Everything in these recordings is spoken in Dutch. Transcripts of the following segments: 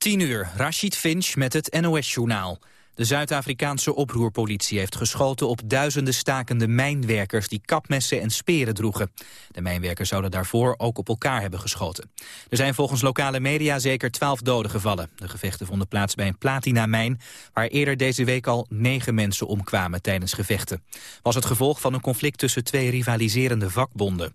10 uur, Rashid Finch met het NOS-journaal. De Zuid-Afrikaanse oproerpolitie heeft geschoten op duizenden stakende mijnwerkers die kapmessen en speren droegen. De mijnwerkers zouden daarvoor ook op elkaar hebben geschoten. Er zijn volgens lokale media zeker twaalf doden gevallen. De gevechten vonden plaats bij een platinamijn, waar eerder deze week al negen mensen omkwamen tijdens gevechten. Was het gevolg van een conflict tussen twee rivaliserende vakbonden.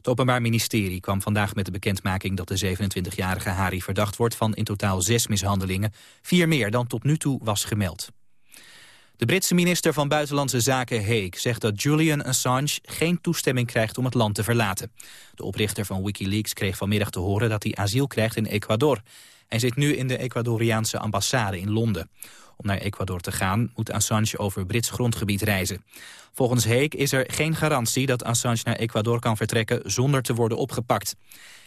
Het Openbaar Ministerie kwam vandaag met de bekendmaking dat de 27-jarige Hari verdacht wordt van in totaal zes mishandelingen, vier meer dan tot nu toe was gemeld. De Britse minister van Buitenlandse Zaken Hague zegt dat Julian Assange geen toestemming krijgt om het land te verlaten. De oprichter van Wikileaks kreeg vanmiddag te horen dat hij asiel krijgt in Ecuador. Hij zit nu in de Ecuadoriaanse ambassade in Londen. Om naar Ecuador te gaan moet Assange over Brits grondgebied reizen. Volgens Heek is er geen garantie dat Assange naar Ecuador kan vertrekken zonder te worden opgepakt.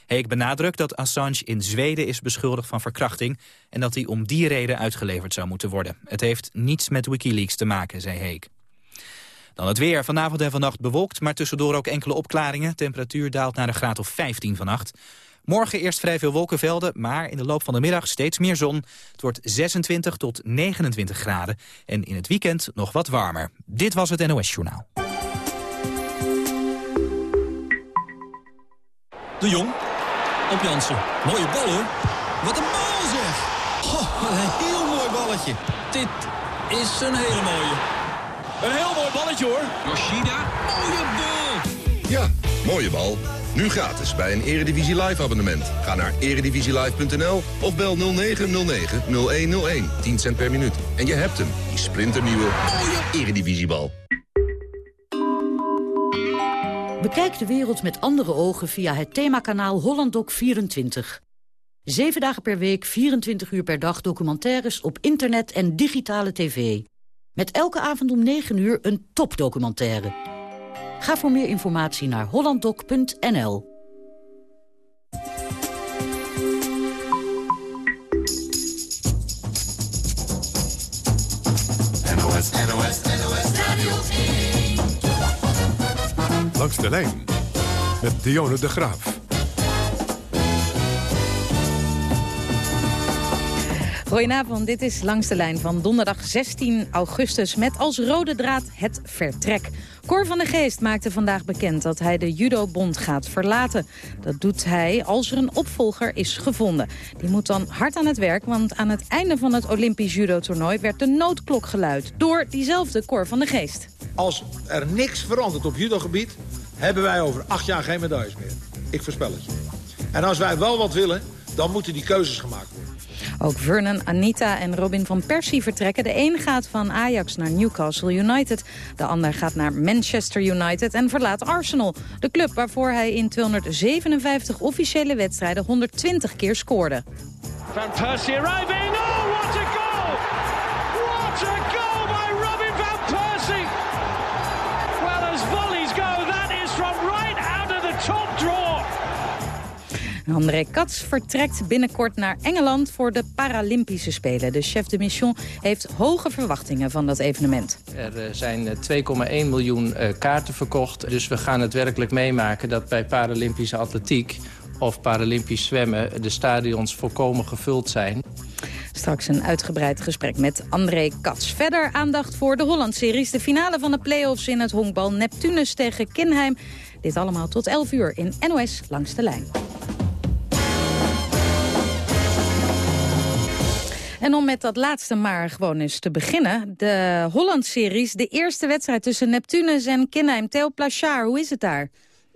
Heek benadrukt dat Assange in Zweden is beschuldigd van verkrachting... en dat hij om die reden uitgeleverd zou moeten worden. Het heeft niets met Wikileaks te maken, zei Heek. Dan het weer. Vanavond en vannacht bewolkt, maar tussendoor ook enkele opklaringen. Temperatuur daalt naar een graad of 15 vannacht. Morgen eerst vrij veel wolkenvelden, maar in de loop van de middag steeds meer zon. Het wordt 26 tot 29 graden en in het weekend nog wat warmer. Dit was het NOS Journaal. De Jong, op Jansen. Mooie bal hoor. Wat een bal zeg. Oh, een heel mooi balletje. Dit is een hele mooie. Een heel mooi balletje hoor. Yoshida, mooie bal. Ja, mooie bal. Nu gratis bij een Eredivisie Live abonnement. Ga naar eredivisielive.nl of bel 0909-0101. 10 cent per minuut. En je hebt hem, die splinternieuwe Eredivisiebal. Bekijk de wereld met andere ogen via het themakanaal HollandDoc24. Zeven dagen per week, 24 uur per dag documentaires op internet en digitale tv. Met elke avond om 9 uur een topdocumentaire. Ga voor meer informatie naar hollanddoc.nl. NOS, NOS, NOS Radio Langs de lijn met Dionne de Graaf. Goedenavond, dit is Langs de Lijn van donderdag 16 augustus... met als rode draad het vertrek. Cor van der Geest maakte vandaag bekend dat hij de judobond gaat verlaten. Dat doet hij als er een opvolger is gevonden. Die moet dan hard aan het werk, want aan het einde van het Olympisch judo-toernooi... werd de noodklok geluid door diezelfde Cor van der Geest. Als er niks verandert op judogebied... hebben wij over acht jaar geen medailles meer. Ik voorspel het je. En als wij wel wat willen, dan moeten die keuzes gemaakt worden. Ook Vernon, Anita en Robin van Persie vertrekken. De een gaat van Ajax naar Newcastle United. De ander gaat naar Manchester United en verlaat Arsenal. De club waarvoor hij in 257 officiële wedstrijden 120 keer scoorde. Van Persie arriving. Oh, André Katz vertrekt binnenkort naar Engeland voor de Paralympische Spelen. De chef de mission heeft hoge verwachtingen van dat evenement. Er eh, zijn 2,1 eh, miljoen eh, kaarten verkocht. Dus we gaan het werkelijk meemaken dat bij Paralympische atletiek of Paralympisch zwemmen de stadions volkomen gevuld zijn. Straks een uitgebreid gesprek met André Katz. Verder aandacht voor de Holland-series. De finale van de play-offs in het honkbal Neptunus tegen Kinheim. Dit allemaal tot 11 uur in NOS Langs de Lijn. En om met dat laatste maar gewoon eens te beginnen. De Holland-series, de eerste wedstrijd tussen Neptunus en Kinheim. Theo Plachard, hoe is het daar?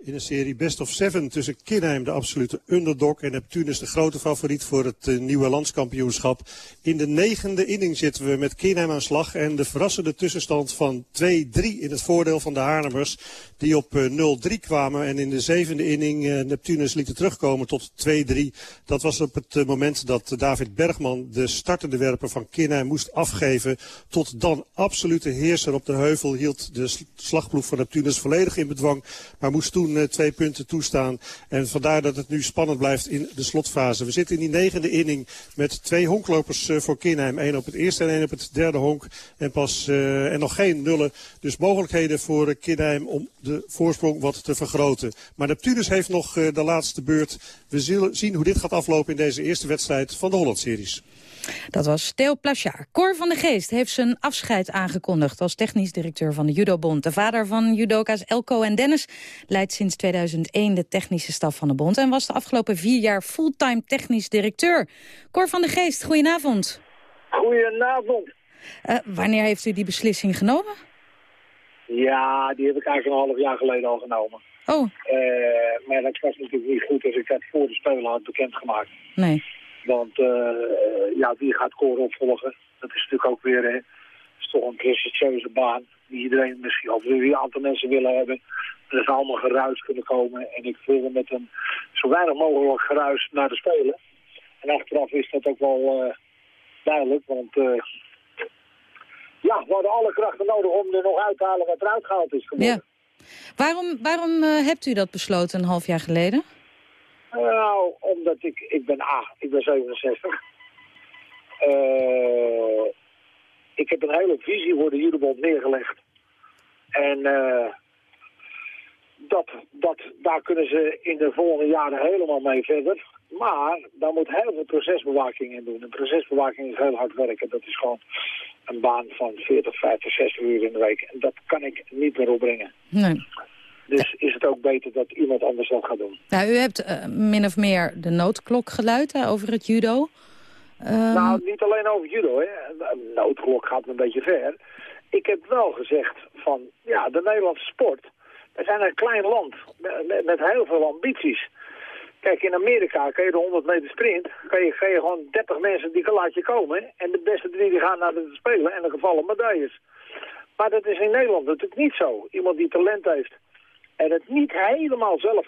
In een serie Best of Seven tussen Kinheim, de absolute underdog, en Neptunus, de grote favoriet voor het uh, nieuwe landskampioenschap. In de negende inning zitten we met Kinheim aan slag en de verrassende tussenstand van 2-3 in het voordeel van de Haarlemmers, die op uh, 0-3 kwamen. En in de zevende inning uh, Neptunus lieten terugkomen tot 2-3. Dat was op het moment dat David Bergman, de startende werper van Kinheim, moest afgeven. Tot dan absolute heerser op de heuvel hield de slagploeg van Neptunus volledig in bedwang, maar moest toen uh, twee punten toestaan. En vandaar dat het nu spannend blijft in de slotfase. We zitten in die negende inning met twee honklopers uh, voor Kinheim. Eén op het eerste en één op het derde honk. En, pas, uh, en nog geen nullen. Dus mogelijkheden voor Kinheim om de voorsprong wat te vergroten. Maar Neptunus heeft nog de laatste beurt. We zullen zien hoe dit gaat aflopen in deze eerste wedstrijd van de Holland-series. Dat was Theo Plachard. Cor van de Geest heeft zijn afscheid aangekondigd... als technisch directeur van de Judobond. De vader van judoka's Elko en Dennis leidt sinds 2001 de technische staf van de bond... en was de afgelopen vier jaar fulltime technisch directeur. Cor van de Geest, goedenavond. Goedenavond. Uh, wanneer heeft u die beslissing genomen? Ja, die heb ik eigenlijk een half jaar geleden al genomen. Oh. Uh, maar dat was natuurlijk niet goed als ik dat voor de Spelen had bekendgemaakt. Nee. Want uh, ja, wie gaat Cor opvolgen? Dat is natuurlijk ook weer is toch een prestigieuze baan. Die iedereen misschien, of wie een aantal mensen willen hebben. Er is allemaal geruis kunnen komen. En ik wilde met een zo weinig mogelijk geruis naar de Spelen. En achteraf is dat ook wel uh, duidelijk. Want ja, we hadden alle krachten nodig om er nog uit te halen wat eruit gehaald is geworden. Ja. Waarom, waarom hebt u dat besloten een half jaar geleden? Nou, omdat ik, ik ben A, ik ben 67. Uh, ik heb een hele visie voor de Judebond neergelegd. En uh, dat, dat, daar kunnen ze in de volgende jaren helemaal mee verder. Maar daar moet heel veel procesbewaking in doen. En procesbewaking is heel hard werken. Dat is gewoon een baan van 40, 50, 60 uur in de week. En dat kan ik niet meer opbrengen. Nee. Dus is het ook beter dat iemand anders dat gaat doen. Nou, u hebt uh, min of meer de noodklok geluid hè, over het judo. Um... Nou, niet alleen over judo. Hè. Noodklok gaat een beetje ver. Ik heb wel gezegd van, ja, de Nederlandse sport... We zijn een klein land met, met heel veel ambities. Kijk, in Amerika kan je de 100 meter sprint, kan je, kan je gewoon 30 mensen die laat je komen. En de beste drie die gaan naar de Spelen en de gevallen medailles. Maar dat is in Nederland natuurlijk niet zo. Iemand die talent heeft en het niet helemaal zelf,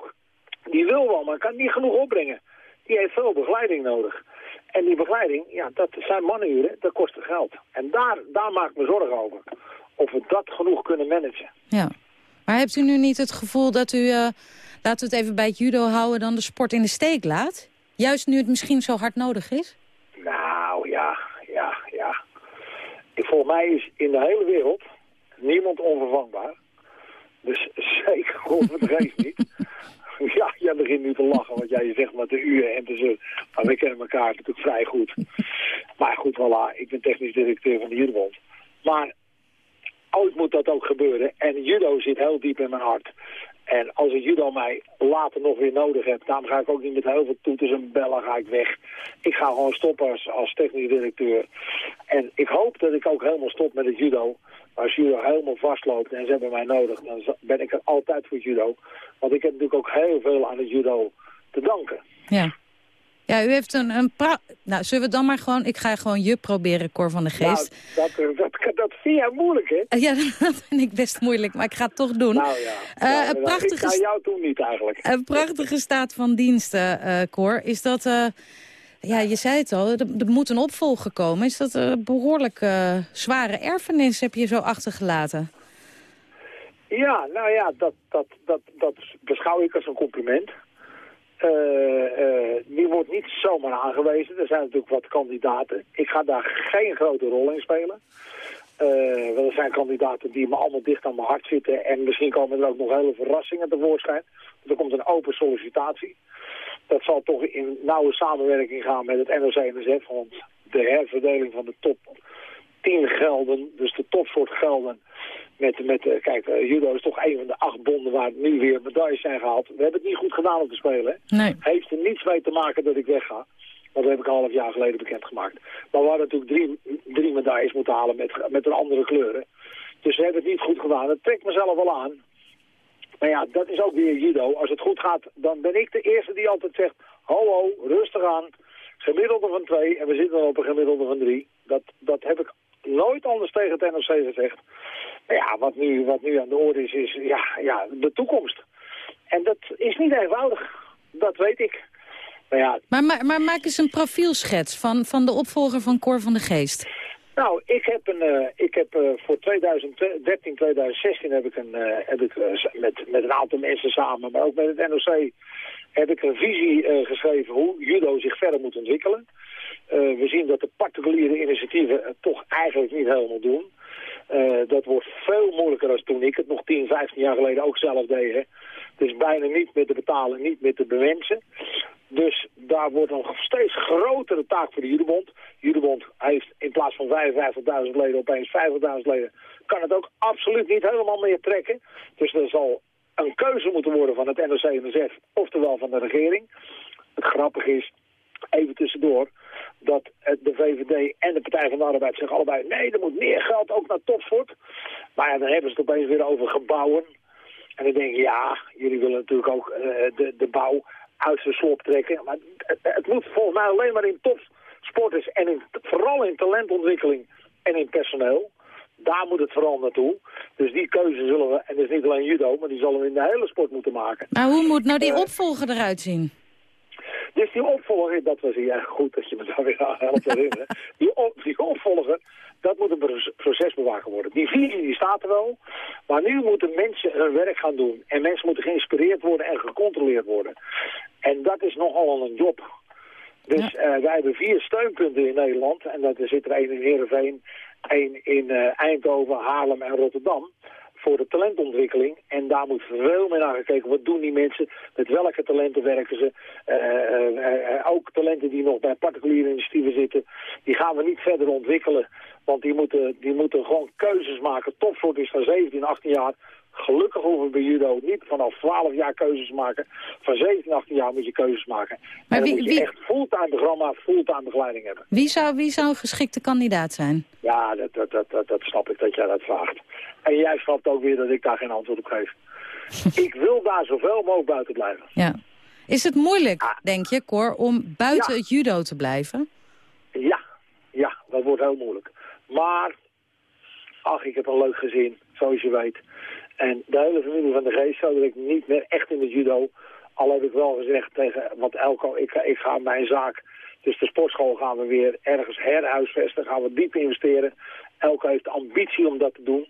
die wil wel, maar kan niet genoeg opbrengen. Die heeft veel begeleiding nodig. En die begeleiding, ja, dat zijn manuren, dat kost geld. En daar, daar maak ik me zorgen over. Of we dat genoeg kunnen managen. Ja, maar hebt u nu niet het gevoel dat u, uh, laten we het even bij het judo houden, dan de sport in de steek laat? Juist nu het misschien zo hard nodig is? Nou, ja, ja, ja. Volgens mij is in de hele wereld niemand onvervangbaar. Dus zeker overdreef niet. Ja, jij begint nu te lachen, want jij zegt maar de uur en de Maar we kennen elkaar natuurlijk vrij goed. Maar goed, voilà, ik ben technisch directeur van de Judobond. Maar ooit moet dat ook gebeuren. En judo zit heel diep in mijn hart. En als ik judo mij later nog weer nodig heb, dan ga ik ook niet met heel veel toeters en bellen ga ik weg. Ik ga gewoon stoppen als, als technisch directeur. En ik hoop dat ik ook helemaal stop met het judo. Als judo helemaal vastloopt en ze hebben mij nodig, dan ben ik er altijd voor judo. Want ik heb natuurlijk ook heel veel aan het judo te danken. Ja. Ja, u heeft een, een pra Nou, zullen we dan maar gewoon... Ik ga gewoon je proberen, Cor van de Geest. Nou, dat, dat, dat vind jij moeilijk, hè? Ja, dat vind ik best moeilijk, maar ik ga het toch doen. Nou ja, uh, een prachtige... ik ga jou toen niet eigenlijk. Een prachtige staat van diensten, uh, Cor. Is dat... Uh, ja, je zei het al, er, er moet een opvolger komen. Is dat een behoorlijk zware erfenis heb je zo achtergelaten? Ja, nou ja, dat, dat, dat, dat beschouw ik als een compliment. Uh, uh, die wordt niet zomaar aangewezen. Er zijn natuurlijk wat kandidaten. Ik ga daar geen grote rol in spelen. Uh, er zijn kandidaten die me allemaal dicht aan mijn hart zitten. En misschien komen er ook nog hele verrassingen tevoorschijn. er komt een open sollicitatie. Dat zal toch in nauwe samenwerking gaan met het NOC-NSF. Want de herverdeling van de top 10 gelden, dus de topsoort gelden, met, met uh, kijk, uh, judo is toch een van de acht bonden waar nu weer medailles zijn gehaald. We hebben het niet goed gedaan om te spelen. Nee. Heeft er niets mee te maken dat ik wegga. Want dat heb ik een half jaar geleden bekendgemaakt. Maar we hadden natuurlijk drie, drie medailles moeten halen met, met een andere kleuren. Dus we hebben het niet goed gedaan. Dat trekt mezelf wel aan. Maar ja, dat is ook weer judo. Als het goed gaat, dan ben ik de eerste die altijd zegt... ho, ho, rustig aan, gemiddelde van twee en we zitten al op een gemiddelde van drie. Dat, dat heb ik nooit anders tegen het NOC gezegd. Maar ja, wat nu, wat nu aan de orde is, is ja, ja, de toekomst. En dat is niet eenvoudig. Dat weet ik. Maar, ja, maar, maar, maar maak eens een profielschets van, van de opvolger van Cor van de Geest. Nou, ik heb, een, uh, ik heb uh, voor 2013, 2016 heb ik, een, uh, heb ik met, met een aantal mensen samen, maar ook met het NOC, heb ik een visie geschreven hoe judo zich verder moet ontwikkelen. we zien dat de particuliere initiatieven het toch eigenlijk niet helemaal doen. dat wordt veel moeilijker dan toen ik het nog 10, 15 jaar geleden ook zelf deed. Hè. Dus bijna niet meer te betalen, niet meer te bewensen. Dus daar wordt een steeds grotere taak voor de Judebond. Judebond heeft in plaats van 55.000 leden opeens 50.000 leden. Kan het ook absoluut niet helemaal meer trekken. Dus er zal een keuze moeten worden van het NOC-NSF, oftewel van de regering. Het grappige is, even tussendoor, dat de VVD en de Partij van de Arbeid zeggen allebei... nee, er moet meer geld ook naar topsport. Maar ja, dan hebben ze het opeens weer over gebouwen. En dan denk je, ja, jullie willen natuurlijk ook uh, de, de bouw uit zijn slop trekken. Maar het, het, moet volgens mij alleen maar in topsporters en in, vooral in talentontwikkeling en in personeel. Daar moet het vooral naartoe. Dus die keuze zullen we, en dat is niet alleen judo, maar die zullen we in de hele sport moeten maken. Maar hoe moet nou die uh, opvolger eruit zien? Dus die opvolger, dat was hier goed dat je me daar weer aan helpt herinneren. die, op, die opvolger, dat moet een procesbewaker worden. Die visie die staat er wel, maar nu moeten mensen hun werk gaan doen. En mensen moeten geïnspireerd worden en gecontroleerd worden. En dat is nogal een job. Dus ja. uh, wij hebben vier steunpunten in Nederland. En dat er zit er één in Heerenveen, één in uh, Eindhoven, Haarlem en Rotterdam voor de talentontwikkeling. En daar moet veel meer naar gekeken. Wat doen die mensen? Met welke talenten werken ze? Uh, uh, ook talenten die nog bij particuliere initiatieven zitten. Die gaan we niet verder ontwikkelen. Want die moeten, die moeten gewoon keuzes maken. Topsport is van 17, 18 jaar. Gelukkig hoeven we bij judo niet vanaf 12 jaar keuzes maken. Van 17, 18 jaar moet je keuzes maken. Maar en dan wie, moet je wie... echt fulltime programma, fulltime begeleiding hebben. Wie zou, wie zou een geschikte kandidaat zijn? Ja, dat, dat, dat, dat, dat snap ik dat jij dat vraagt. En jij snapt ook weer dat ik daar geen antwoord op geef. ik wil daar zoveel mogelijk buiten blijven. Ja. Is het moeilijk, ah. denk je, Cor, om buiten ja. het judo te blijven? Ja, ja, dat wordt heel moeilijk. Maar, ach, ik heb een leuk gezin, zoals je weet. En de hele familie van de geest zou ik niet meer echt in het judo. Al heb ik wel gezegd tegen, want Elko, ik, ik ga mijn zaak, dus de sportschool gaan we weer ergens herhuisvesten, gaan we diep investeren. Elko heeft de ambitie om dat te doen.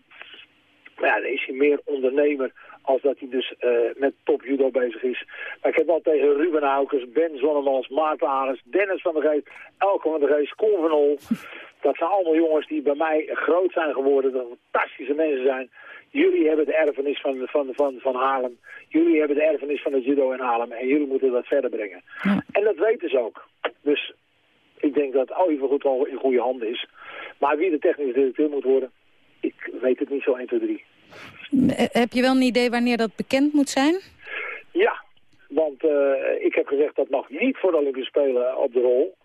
Maar ja, dan is hij meer ondernemer als dat hij dus uh, met top judo bezig is. Maar ik heb al tegen Ruben Haukers, Ben Zonnemans, Maarten Ares, Dennis van der Geest, Elke van der Geest, Koen van Ol. Dat zijn allemaal jongens die bij mij groot zijn geworden, dat fantastische mensen zijn. Jullie hebben de erfenis van, van, van, van Haarlem. Jullie hebben de erfenis van het judo in Haarlem. En jullie moeten dat verder brengen. Ja. En dat weten ze ook. Dus ik denk dat Oliver goed al in goede handen is. Maar wie de technische directeur moet worden, ik weet het niet zo 1, 2, 3. Heb je wel een idee wanneer dat bekend moet zijn? Ja, want uh, ik heb gezegd dat mag niet voor de Olympische Spelen op de rol.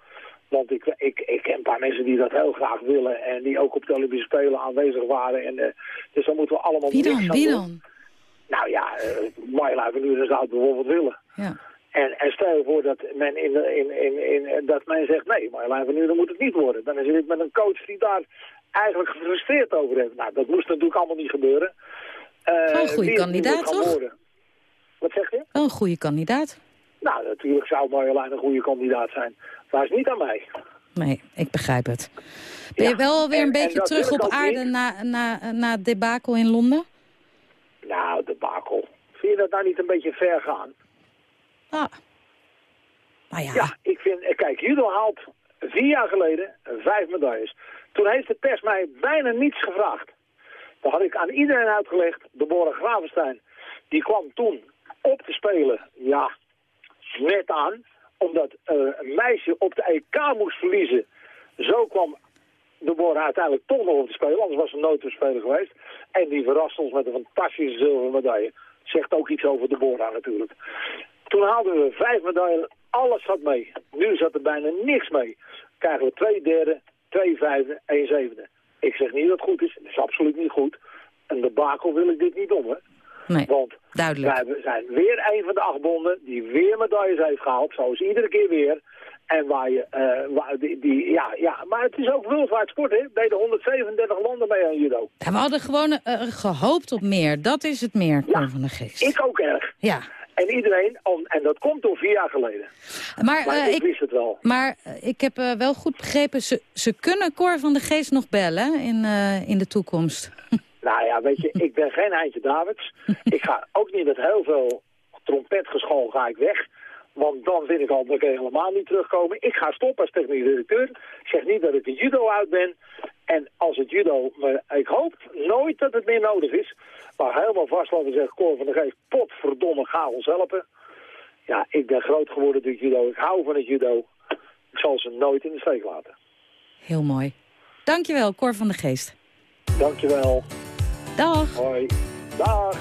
Want ik, ik, ik ken een paar mensen die dat heel graag willen en die ook op de Olympische Spelen aanwezig waren. En, uh, dus dan moeten we allemaal Wie dan? Wie doen. dan? Nou ja, uh, Marjolein van Uren zou het bijvoorbeeld willen. Ja. En, en stel je voor dat men, in, in, in, in, dat men zegt, nee, Marjolein van Uren moet het niet worden. Dan is het met een coach die daar eigenlijk gefrustreerd over heeft. Nou, dat moest natuurlijk allemaal niet gebeuren. Uh, een goede kandidaat, toch? Worden. Wat zeg je? Wel een goede kandidaat. Nou, natuurlijk zou Marjolein een goede kandidaat zijn. Maar is niet aan mij. Nee, ik begrijp het. Ben ja. je wel weer een en, beetje en terug op aarde na, na, na het debakel in Londen? Nou, debakel. Vind je dat nou niet een beetje ver gaan? Ah. Nou ja. Ja, ik vind... Kijk, judo haalt vier jaar geleden vijf medailles. Toen heeft de pers mij bijna niets gevraagd. Dan had ik aan iedereen uitgelegd, Deborah Gravenstein, die kwam toen op te spelen, ja, net aan, omdat uh, een meisje op de EK moest verliezen. Zo kwam Deborah uiteindelijk toch nog op te spelen, anders was ze nooit te geweest. En die verraste ons met een fantastische zilveren medaille. Zegt ook iets over Deborah natuurlijk. Toen haalden we vijf medailles, alles zat mee. Nu zat er bijna niks mee. Krijgen we twee derde, twee vijfde, één zevende. Ik zeg niet dat het goed is, het is absoluut niet goed. En de bakel wil ik dit niet om, hè. Nee. Want Duidelijk. Wij zijn weer een van de acht bonden die weer medailles heeft gehaald, zoals iedere keer weer. En waar je, uh, waar die, die, ja, ja, maar het is ook wereldwijd sport, hè. Deden 137 landen mee aan judo. Ja, we hadden gewoon uh, gehoopt op meer. Dat is het meer, ja, van de Geest. ik ook erg. Ja. En iedereen, en dat komt door vier jaar geleden. Maar, maar ik wist het wel. Maar ik heb wel goed begrepen, ze, ze kunnen Cor van de Geest nog bellen in, in de toekomst. Nou ja, weet je, ik ben geen Eindje Davids. ik ga ook niet met heel veel trompetgeschool ga ik weg. Want dan vind ik al dat ik helemaal niet terugkomen. Ik ga stoppen als technisch directeur. Ik zeg niet dat ik de judo uit ben. En als het judo, maar ik hoop nooit dat het meer nodig is. Maar helemaal vastlopen zegt Cor van de Geest, potverdomme, ga ons helpen. Ja, ik ben groot geworden door judo. Ik hou van het judo. Ik zal ze nooit in de steek laten. Heel mooi. Dankjewel, Cor van de Geest. Dankjewel. Dag. Hoi. Dag.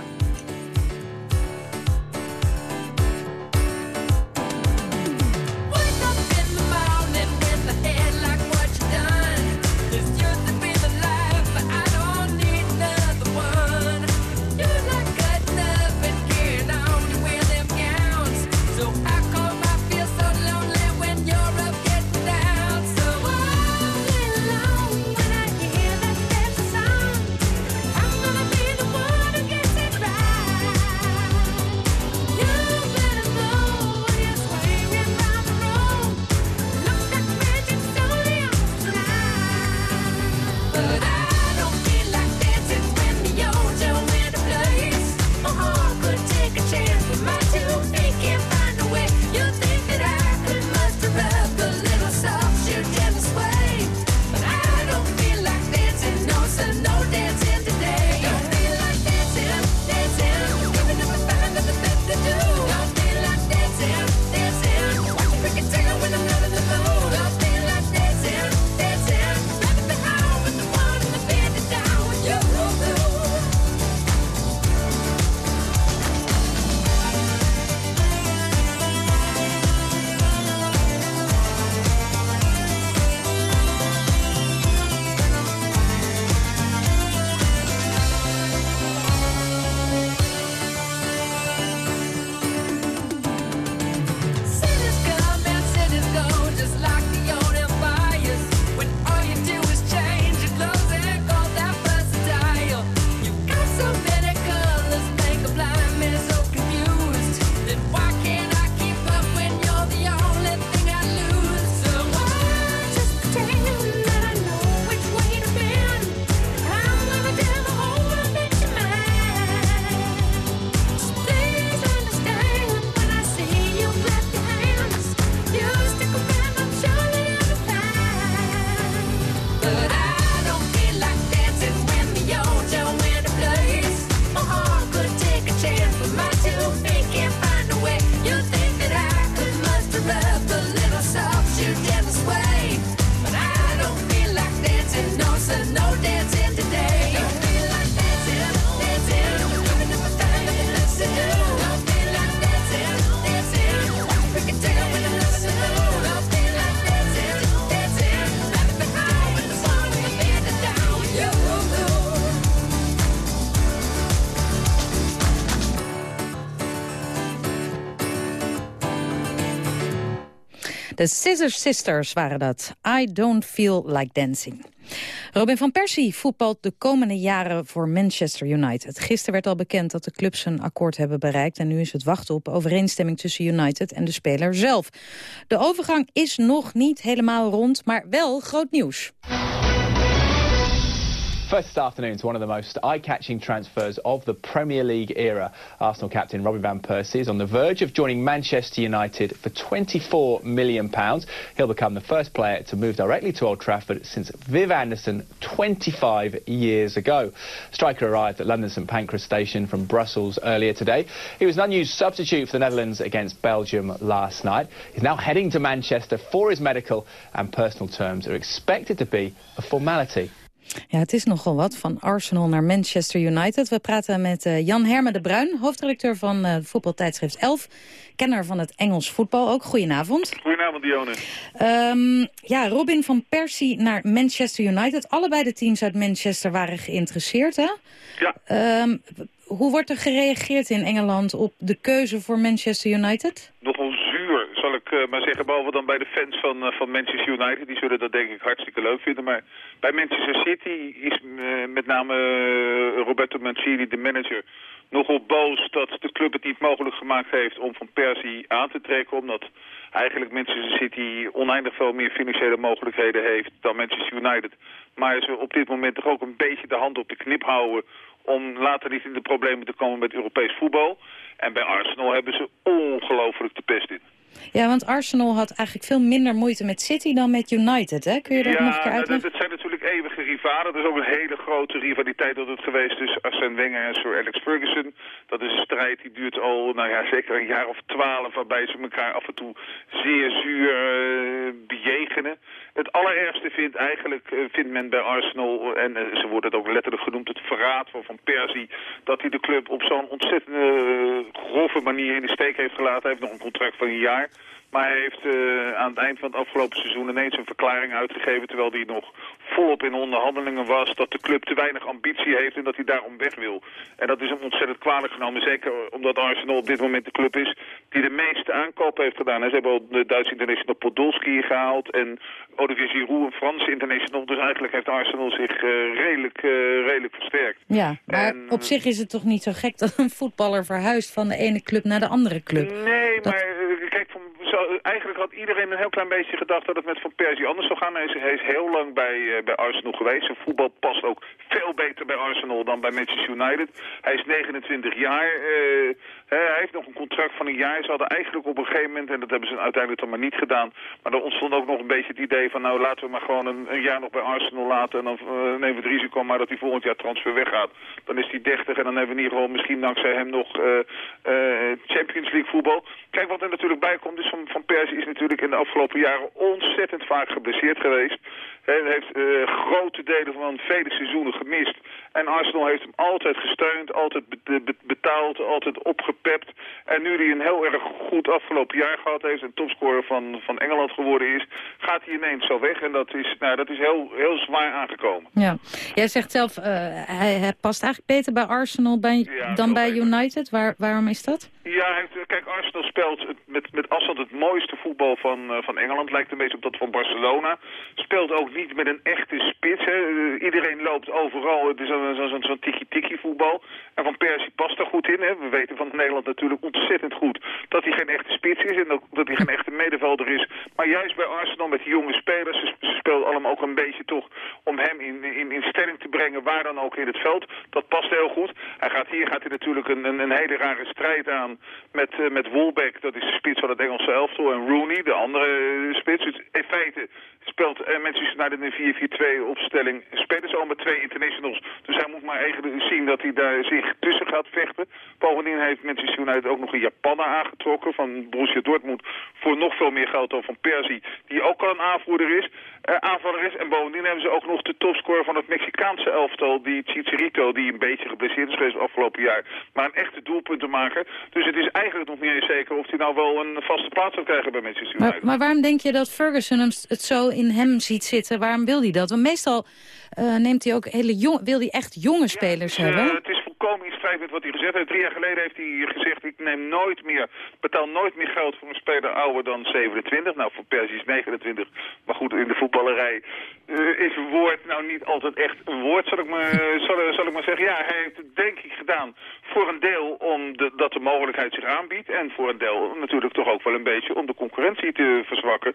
De Scissor Sisters waren dat. I don't feel like dancing. Robin van Persie voetbalt de komende jaren voor Manchester United. Gisteren werd al bekend dat de clubs een akkoord hebben bereikt... en nu is het wachten op overeenstemming tussen United en de speler zelf. De overgang is nog niet helemaal rond, maar wel groot nieuws. First this afternoon to one of the most eye-catching transfers of the Premier League era. Arsenal captain Robin van Persie is on the verge of joining Manchester United for £24 million. He'll become the first player to move directly to Old Trafford since Viv Anderson 25 years ago. Striker arrived at London St Pancras station from Brussels earlier today. He was an unused substitute for the Netherlands against Belgium last night. He's now heading to Manchester for his medical and personal terms are expected to be a formality. Ja, het is nogal wat, van Arsenal naar Manchester United. We praten met uh, Jan Herme de Bruin, hoofdredacteur van uh, voetbaltijdschrift 11. Kenner van het Engels voetbal ook. Goedenavond. Goedenavond, Dionne. Um, ja, Robin van Persie naar Manchester United. Allebei de teams uit Manchester waren geïnteresseerd, hè? Ja. Um, hoe wordt er gereageerd in Engeland op de keuze voor Manchester United? Nogal zal ik uh, maar zeggen. Behalve dan bij de fans van, uh, van Manchester United. Die zullen dat denk ik hartstikke leuk vinden. Maar bij Manchester City is uh, met name Roberto Mancini, de manager... nogal boos dat de club het niet mogelijk gemaakt heeft om Van Persie aan te trekken. Omdat eigenlijk Manchester City oneindig veel meer financiële mogelijkheden heeft dan Manchester United. Maar ze op dit moment toch ook een beetje de hand op de knip houden om later niet in de problemen te komen met Europees voetbal. En bij Arsenal hebben ze ongelooflijk de pest in. Ja, want Arsenal had eigenlijk veel minder moeite met City dan met United, hè? Kun je dat ja, nog een keer uitleggen? Ja, het zijn natuurlijk eeuwige rivalen. Er is ook een hele grote rivaliteit altijd geweest tussen Arsène Wenger en Sir Alex Ferguson. Dat is een strijd die duurt al, nou ja, zeker een jaar of twaalf, waarbij ze elkaar af en toe zeer zuur uh, bejegenen. Het allerergste vindt eigenlijk, uh, vindt men bij Arsenal, en uh, ze worden het ook letterlijk genoemd, het verraad van Van Persie, dat hij de club op zo'n ontzettend grove manier in de steek heeft gelaten. Hij heeft nog een contract van een jaar. Maar hij heeft aan het eind van het afgelopen seizoen ineens een verklaring uitgegeven... terwijl hij nog volop in onderhandelingen was... dat de club te weinig ambitie heeft en dat hij daarom weg wil. En dat is hem ontzettend kwalijk genomen. Zeker omdat Arsenal op dit moment de club is die de meeste aankopen heeft gedaan. Ze hebben al de Duitse international Podolski gehaald... en Olivier Giroud, een Franse international. Dus eigenlijk heeft Arsenal zich uh, redelijk, uh, redelijk versterkt. Ja, maar en, op zich is het toch niet zo gek dat een voetballer verhuist... van de ene club naar de andere club? Nee, dat... maar eigenlijk had iedereen een heel klein beetje gedacht dat het met Van Persie anders zou gaan. Hij is, heel lang bij, uh, bij Arsenal geweest. Zijn voetbal past ook veel beter bij Arsenal dan bij Manchester United. Hij is 29 jaar. Uh, hij heeft nog een contract van een jaar. Ze hadden eigenlijk op een gegeven moment, en dat hebben ze uiteindelijk dan maar niet gedaan, maar er ontstond ook nog een beetje het idee van, nou laten we maar gewoon een, een jaar nog bij Arsenal laten en dan uh, nemen we het risico maar dat hij volgend jaar transfer weggaat. Dan is hij 30 en dan hebben we in ieder geval misschien dankzij hem nog Champions League voetbal. Kijk, wat er natuurlijk bij komt is van, van Persie is natuurlijk in de afgelopen jaren ontzettend vaak geblesseerd geweest. Hij heeft uh, grote delen van vele seizoenen gemist. En Arsenal heeft hem altijd gesteund, altijd be be betaald, altijd opgepept. En nu hij een heel erg goed afgelopen jaar gehad heeft en topscorer van, van Engeland geworden is, gaat hij ineens zo weg. En dat is, nou, dat is heel, heel zwaar aangekomen. Ja. Jij zegt zelf, uh, hij, hij, past eigenlijk beter bij Arsenal bij, ja, dan bij United. Waar, waarom is dat? Ja, heeft, kijk, Arsenal speelt met, met afstand het mooiste voetbal van, uh, van Engeland. Lijkt een beetje op dat van Barcelona. Speelt ook niet met een echte spits. Hè. Uh, iedereen loopt overal. Het is zo'n zo, zo, tiki-tiki voetbal. En Van Persie past er goed in. Hè. We weten van Nederland natuurlijk ontzettend goed dat hij geen echte spits is. En dat, dat hij geen echte middenvelder is. Maar juist bij Arsenal met die jonge spelers. Ze speelt allemaal ook een beetje toch om hem in, in, in stelling te brengen. Waar dan ook in het veld. Dat past heel goed. Hij gaat hier gaat hij natuurlijk een, een, een hele rare strijd aan met, uh, met Wolbeck. Dat is de spits van het Engelse elftal. En Rooney, de andere uh, spits. In feite speelt uh, Manchester United een 4-4-2 opstelling. Spelen ze al met twee internationals. Dus hij moet maar eigenlijk zien dat hij daar zich tussen gaat vechten. Bovendien heeft Manchester United ook nog een Japaner aangetrokken van Borussia Dortmund. Voor nog veel meer geld dan van Persie. Die ook al een aanvoerder is. Uh, aanvaller is. En bovendien hebben ze ook nog de topscorer van het Mexicaanse elftal. Die Chicharito, die een beetje geblesseerd is geweest afgelopen jaar. Maar een echte doelpuntenmaker. Dus het is eigenlijk nog niet eens zeker of hij nou wel een vaste plaats zal krijgen bij Manchester United. Maar, maar waarom denk je dat Ferguson het zo in hem ziet zitten? Waarom wil hij dat? Want meestal uh, neemt hij ook hele jong, wil hij echt jonge spelers ja, hebben. Uh, het is volkomen in strijd met wat hij gezegd heeft. Drie jaar geleden heeft hij gezegd, ik neem nooit meer, betaal nooit meer geld voor een speler ouder dan 27. Nou, voor Persie is 29. Maar goed, in de voetballerij uh, is een woord nou niet altijd echt een woord, zal ik, maar, zal, zal ik maar zeggen. Ja, hij heeft het denk ik gedaan voor een deel om de, dat de mogelijkheid zich aanbiedt. En voor een deel natuurlijk toch ook wel een beetje om de concurrentie te verzwakken.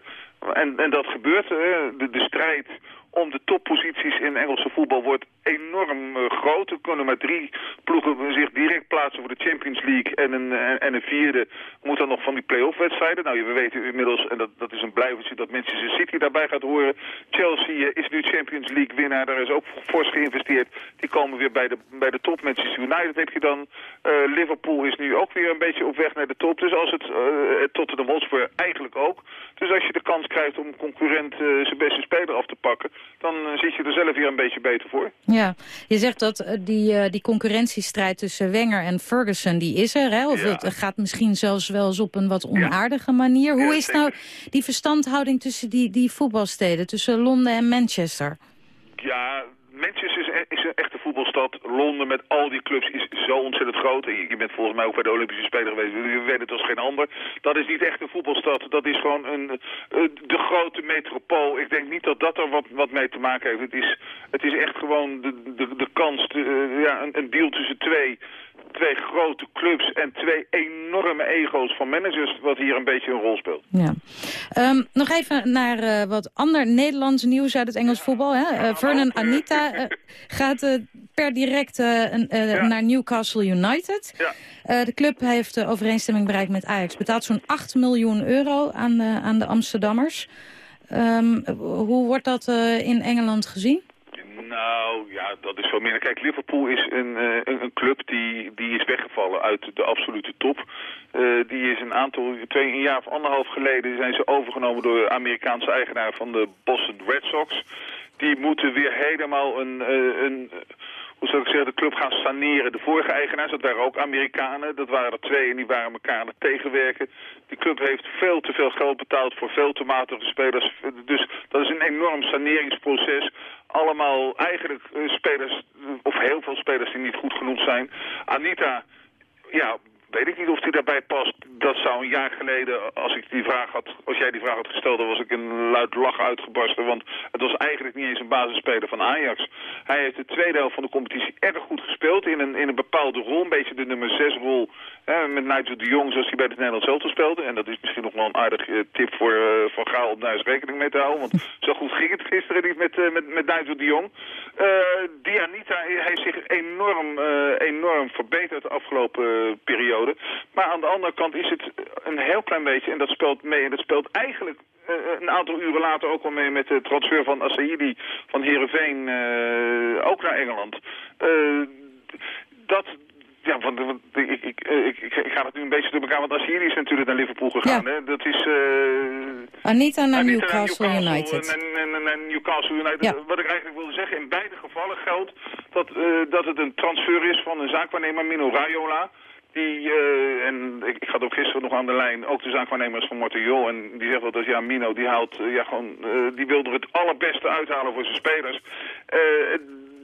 En, en dat gebeurt, de, de strijd om de topposities in Engelse voetbal wordt enorm uh, groot. Er kunnen maar drie ploegen zich direct plaatsen voor de Champions League. En een, en, en een vierde moet dan nog van die play-off wedstrijden. Nou, we weten inmiddels, en dat, dat is een blijvertje, dat Manchester City daarbij gaat horen. Chelsea uh, is nu Champions League winnaar. Daar is ook fors geïnvesteerd. Die komen weer bij de, bij de top. Manchester United heb je dan. Uh, Liverpool is nu ook weer een beetje op weg naar de top. Dus als het Tottenham Hotspur eigenlijk ook. Dus als je de kans krijgt om concurrent zijn beste speler af te pakken dan eh, zit je er zelf weer een beetje beter voor. Ja, je zegt dat uh, die, uh, die concurrentiestrijd tussen Wenger en Ferguson, die is er. Hè? Of ja. het gaat misschien zelfs wel eens op een wat onaardige manier. Hoe Ja, is nou die verstandhouding tussen die, die voetbalsteden, tussen Londen en Manchester? Ja, Manchester is, e- is een Londen met al die clubs is zo ontzettend groot. Je bent volgens mij ook bij de Olympische Spelen geweest. Je weet het als geen ander. Dat is niet echt een voetbalstad. Dat is gewoon een, eh, de grote metropool. Ik denk niet dat dat er wat, wat mee te maken heeft. Het is, het is echt gewoon de, de, de kans, eh, ja, een, een deal tussen twee twee grote clubs en twee enorme ego's van managers... wat hier een beetje een rol speelt. Ja. Um, nog even naar uh, wat ander Nederlands nieuws uit het Engels voetbal. Hè? Uh, Vernon Anita uh, gaat per direct ja. naar Newcastle United. Ja. de club heeft overeenstemming bereikt met Ajax. Betaalt zo'n 8 miljoen euro aan de, aan de Amsterdammers. Um, hoe wordt dat in Engeland gezien? Nou, ja, dat is veel minder. Kijk, Liverpool is een, uh, een club die, die is weggevallen uit de absolute top. Uh, die is een aantal, twee, een jaar of anderhalf geleden zijn ze overgenomen door de Amerikaanse eigenaar van de Boston Red Sox. Die moeten weer helemaal een, uh, een hoe zou ik zeggen, de club gaan saneren. De vorige eigenaars, dat waren ook Amerikanen. Dat waren er twee en die waren elkaar aan het tegenwerken. Die club heeft veel te veel geld betaald voor veel te matige spelers. Dus dat is een enorm saneringsproces. Allemaal eigenlijk uh, spelers, of heel veel spelers die niet goed genoeg zijn. Anita, ja, weet ik niet of die daarbij past. Dat zou een jaar geleden, als ik die vraag had, als jij die vraag had gesteld, dan was ik een luid lachen uitgebarsten. Want het was eigenlijk niet eens een basisspeler van Ajax. Hij heeft de tweede helft van de competitie erg goed gespeeld in een, in een bepaalde rol. Een beetje de nummer 6 rol hè, met Nigel de Jong zoals hij bij het Nederlands Elftal speelde. En dat is misschien nog wel een aardig uh, tip voor uh, Van Gaal om daar eens rekening mee te houden. Want zo goed ging het gisteren niet met, uh, met, met Nigel de Jong. die Anita heeft zich enorm, enorm verbeterd de afgelopen periode. Maar aan de andere kant is het een heel klein beetje, en dat speelt mee, en dat speelt eigenlijk uh, een aantal uren later ook al mee met de transfer van Asaidi van Heerenveen uh, ook naar Engeland. Uh, dat, ja, want, want ik, ik, ik, ik, ga het nu een beetje door elkaar, want Asaidi is natuurlijk naar Liverpool gegaan. Ja. Hè? Dat is... Anita naar Newcastle, United. En, en, en, Newcastle United. Ja. Wat ik eigenlijk wilde zeggen, in beide gevallen geldt dat, dat het een transfer is van een zaakwaarnemer, Mino Raiola. Die, uh, en ik, had ook gisteren nog aan de lijn, ook de zaakwaarnemers van Martin Jol. En die zegt dat ja, Mino, die haalt, uh, ja gewoon, uh, die wil er het allerbeste uithalen voor zijn spelers.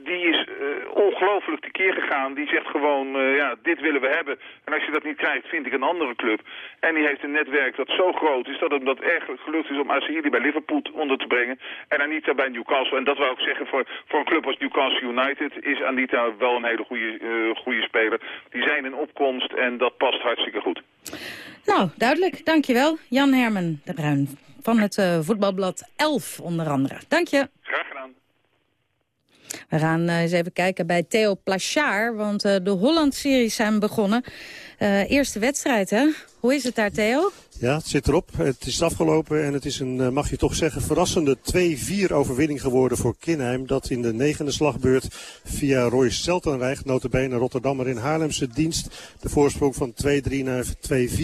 Die is ongelooflijk tekeer gegaan. Die zegt gewoon, ja, dit willen we hebben. En als je dat niet krijgt, vind ik een andere club. En die heeft een netwerk dat zo groot is dat het dat eigenlijk gelukt is om Asaidi bij Liverpool onder te brengen. En Anita bij Newcastle. En dat wou ik zeggen, voor, voor een club als Newcastle United is Anita wel een hele goede, goede speler. Die zijn in opkomst en dat past hartstikke goed. Nou, duidelijk. Dankjewel. Jan Hermen de Bruin van het uh, voetbalblad 11 onder andere. Dank je. Graag gedaan. We gaan uh, eens even kijken bij Theo Plachard, want uh, de Holland-series zijn begonnen. eerste wedstrijd, hè? Hoe is het daar, Theo? Ja, het zit erop. Het is afgelopen en het is een, mag je toch zeggen, verrassende 2-4 overwinning geworden voor Kinheim. Dat in de negende slagbeurt via Roy Seltenreich, notabene Rotterdammer in Haarlemse dienst, de voorsprong van 2-3 naar 2-4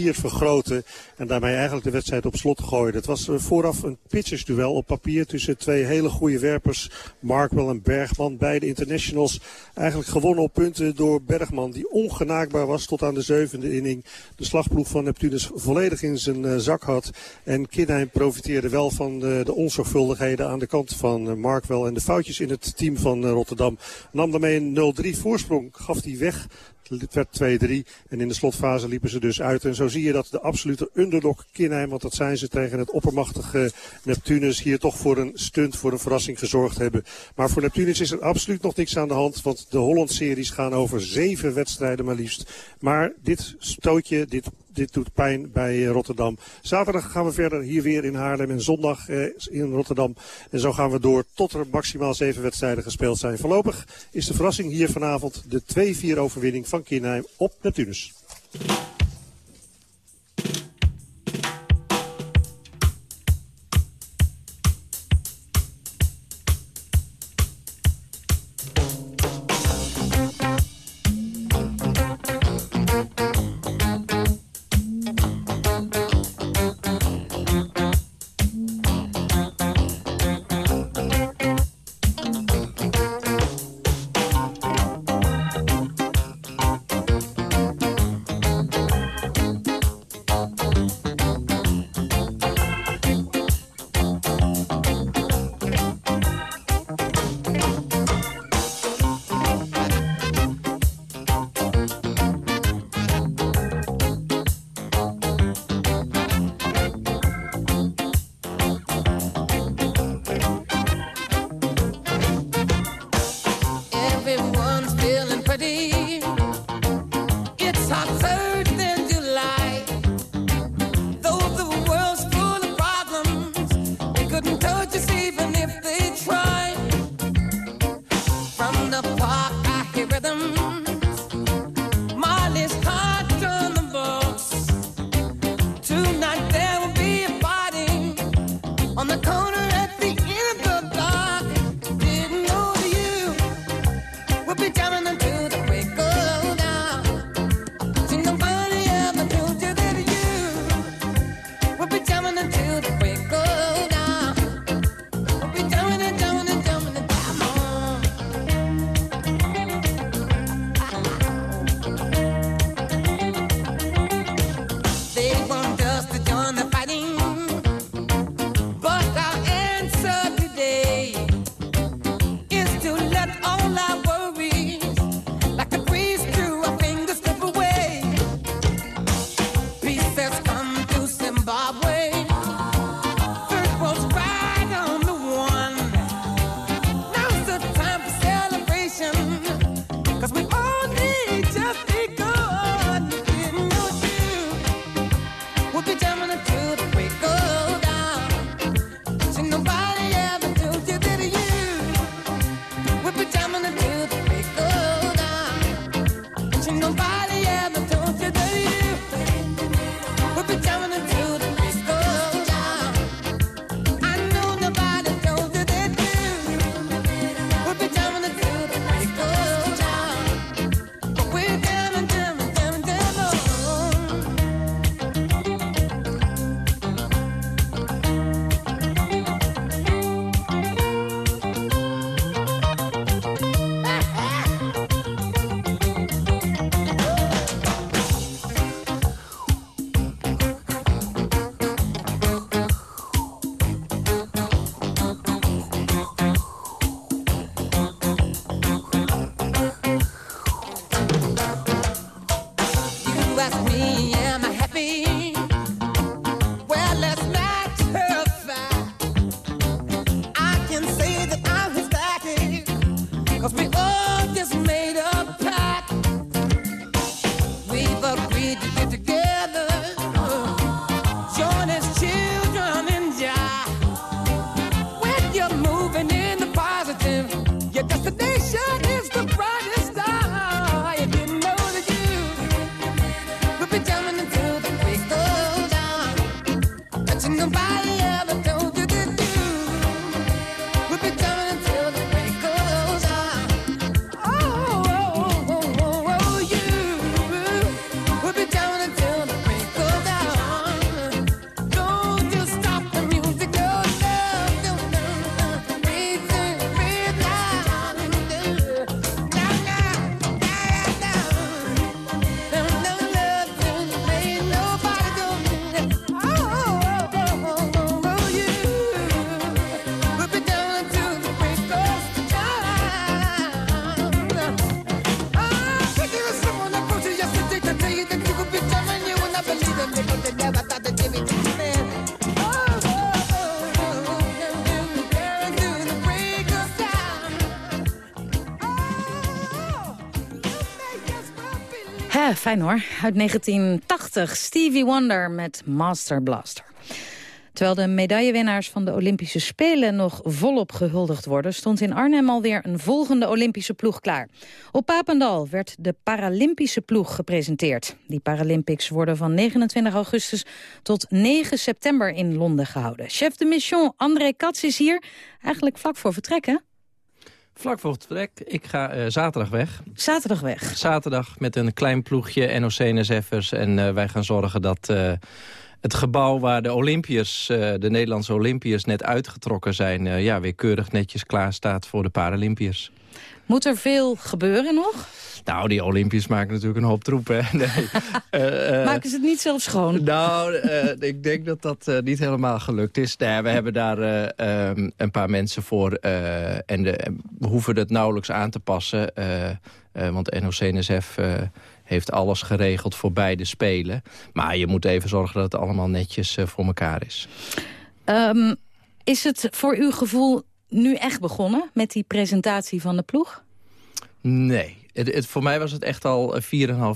vergroten. En daarmee eigenlijk de wedstrijd op slot gooide. Het was vooraf een pitchersduel op papier tussen twee hele goede werpers, Markwell en Bergman. Beide internationals eigenlijk gewonnen op punten door Bergman, die ongenaakbaar was tot aan de zevende inning. De slagploeg van Neptunus volledig in zijn uh, zak had. En Kinheim profiteerde wel van de, de onzorgvuldigheden aan de kant van uh, Markwell. En de foutjes in het team van uh, Rotterdam. Nam daarmee een 0-3 voorsprong. Gaf die weg. Het werd 2-3 en in de slotfase liepen ze dus uit. En zo zie je dat de absolute underdog Kinheim, want dat zijn ze tegen het oppermachtige Neptunus, hier toch voor een stunt, voor een verrassing gezorgd hebben. Maar voor Neptunus is er absoluut nog niks aan de hand, want de Holland-series gaan over zeven wedstrijden maar liefst. Maar dit stootje, dit dit doet pijn bij Rotterdam. Zaterdag gaan we verder hier weer in Haarlem en zondag eh, in Rotterdam. En zo gaan we door tot er maximaal zeven wedstrijden gespeeld zijn. Voorlopig is de verrassing hier vanavond de 2-4 overwinning van Kinheim op Neptunus. Fijn hoor. Uit 1980, Stevie Wonder met Master Blaster. Terwijl de medaillewinnaars van de Olympische Spelen nog volop gehuldigd worden... stond in Arnhem alweer een volgende Olympische ploeg klaar. Op Papendal werd de Paralympische ploeg gepresenteerd. Die Paralympics worden van 29 augustus tot 9 september in Londen gehouden. Chef de mission André Katz is hier, eigenlijk vlak voor vertrekken. Vlak voor het vertrek, ik ga eh, zaterdag weg. Zaterdag weg? Zaterdag met een klein ploegje NOC-NSF'ers. En eh, wij gaan zorgen dat eh, het gebouw waar de Olympiërs, de Nederlandse Olympiërs net uitgetrokken zijn... ja, weer keurig netjes klaar staat voor de Paralympiërs. Moet er veel gebeuren nog? Nou, die Olympiërs maken natuurlijk een hoop troep, hè? Nee. uh, maken ze het niet zelf schoon? Nou, uh, ik denk dat dat niet helemaal gelukt is. Nee, we hebben daar um, een paar mensen voor. en de, we hoeven het nauwelijks aan te passen. want NOC-NSF heeft alles geregeld voor beide spelen. Maar je moet even zorgen dat het allemaal netjes voor elkaar is. Um, is het voor uw gevoel nu echt begonnen met die presentatie van de ploeg? Nee. Het, voor mij was het echt al 4,5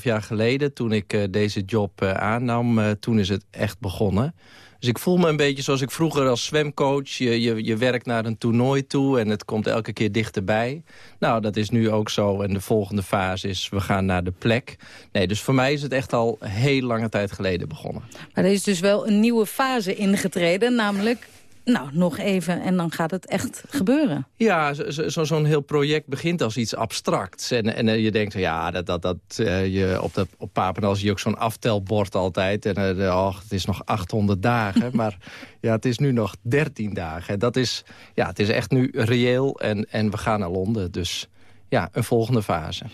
jaar geleden toen ik uh, deze job uh, aannam. Toen is het echt begonnen. Dus ik voel me een beetje zoals ik vroeger als zwemcoach. Je, je, je werkt naar een toernooi toe en het komt elke keer dichterbij. Nou, dat is nu ook zo. En de volgende fase is, we gaan naar de plek. Nee, dus voor mij is het echt al heel lange tijd geleden begonnen. Maar er is dus wel een nieuwe fase ingetreden, namelijk nou, nog even en dan gaat het echt gebeuren. Ja, zo'n zo, zo heel project begint als iets abstracts. En, en uh, je denkt, ja, dat, dat, dat, uh, je op, de, op Papendal zie je ook zo'n aftelbord altijd. En uh, oh, het is nog 800 dagen. maar ja, het is nu nog 13 dagen. Dat is, ja, het is echt nu reëel en, en we gaan naar Londen. Dus ja, een volgende fase.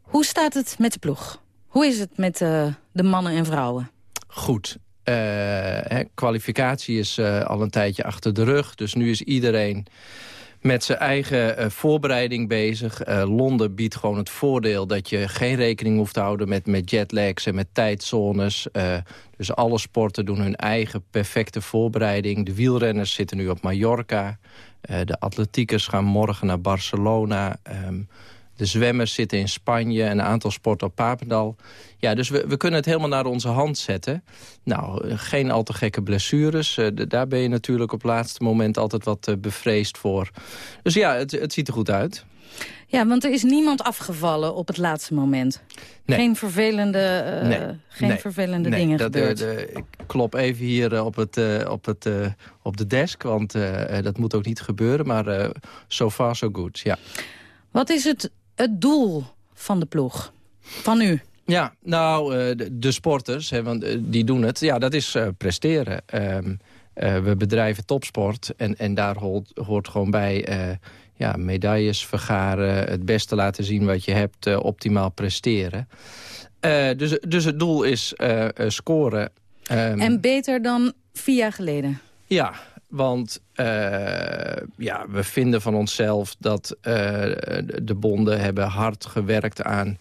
Hoe staat het met de ploeg? Hoe is het met de mannen en vrouwen? Goed. Uh, kwalificatie is uh, al een tijdje achter de rug. Dus nu is iedereen met zijn eigen uh, voorbereiding bezig. Londen biedt gewoon het voordeel dat je geen rekening hoeft te houden... met, met jetlags en met tijdzones. dus alle sporten doen hun eigen perfecte voorbereiding. De wielrenners zitten nu op Mallorca. de atletiekers gaan morgen naar Barcelona... Um, de zwemmers zitten in Spanje, een aantal sporten op Papendal. Ja, dus we, we kunnen het helemaal naar onze hand zetten. Nou, geen al te gekke blessures. Uh, daar ben je natuurlijk op het laatste moment altijd wat uh, bevreesd voor. Dus ja, het, het ziet er goed uit. Ja, want er is niemand afgevallen op het laatste moment. Nee. Geen vervelende, uh, nee. geen nee. vervelende dingen dat, gebeurd. De, ik klop even hier op, het, uh, op, het, op de desk, want dat moet ook niet gebeuren. Maar so far so good, ja. Wat is het het doel van de ploeg? Van u? Ja, nou, uh, de, de, sporters, hè, want uh, die doen het. Ja, dat is uh, presteren. Um, we bedrijven topsport en, en daar hoort, hoort gewoon bij... ja, medailles vergaren, het beste laten zien wat je hebt, optimaal presteren. dus, dus het doel is scoren. Um, en beter dan vier jaar geleden? Ja, want uh, ja, we vinden van onszelf dat uh, de bonden hebben hard gewerkt aan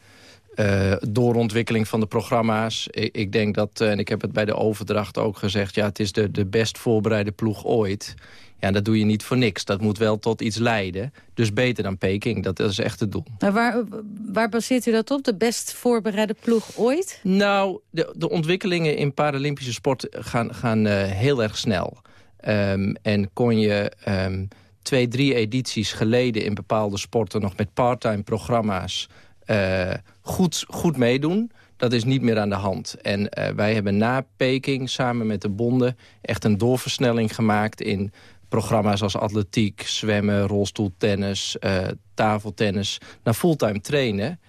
uh, doorontwikkeling van de programma's. Ik, ik, denk dat, en ik heb het bij de overdracht ook gezegd... ja, het is de, de best voorbereide ploeg ooit. Ja, dat doe je niet voor niks. Dat moet wel tot iets leiden. Dus beter dan Peking, dat, is echt het doel. Maar waar, waar baseert u dat op? De best voorbereide ploeg ooit? Nou, de, de ontwikkelingen in Paralympische sport gaan, gaan heel erg snel. Um, en kon je um, twee, drie edities geleden in bepaalde sporten... nog met parttime programma's uh, goed, goed meedoen. Dat is niet meer aan de hand. En uh, wij hebben na Peking samen met de bonden... echt een doorversnelling gemaakt in programma's als atletiek, zwemmen, rolstoeltennis, uh, tafeltennis... naar fulltime trainen...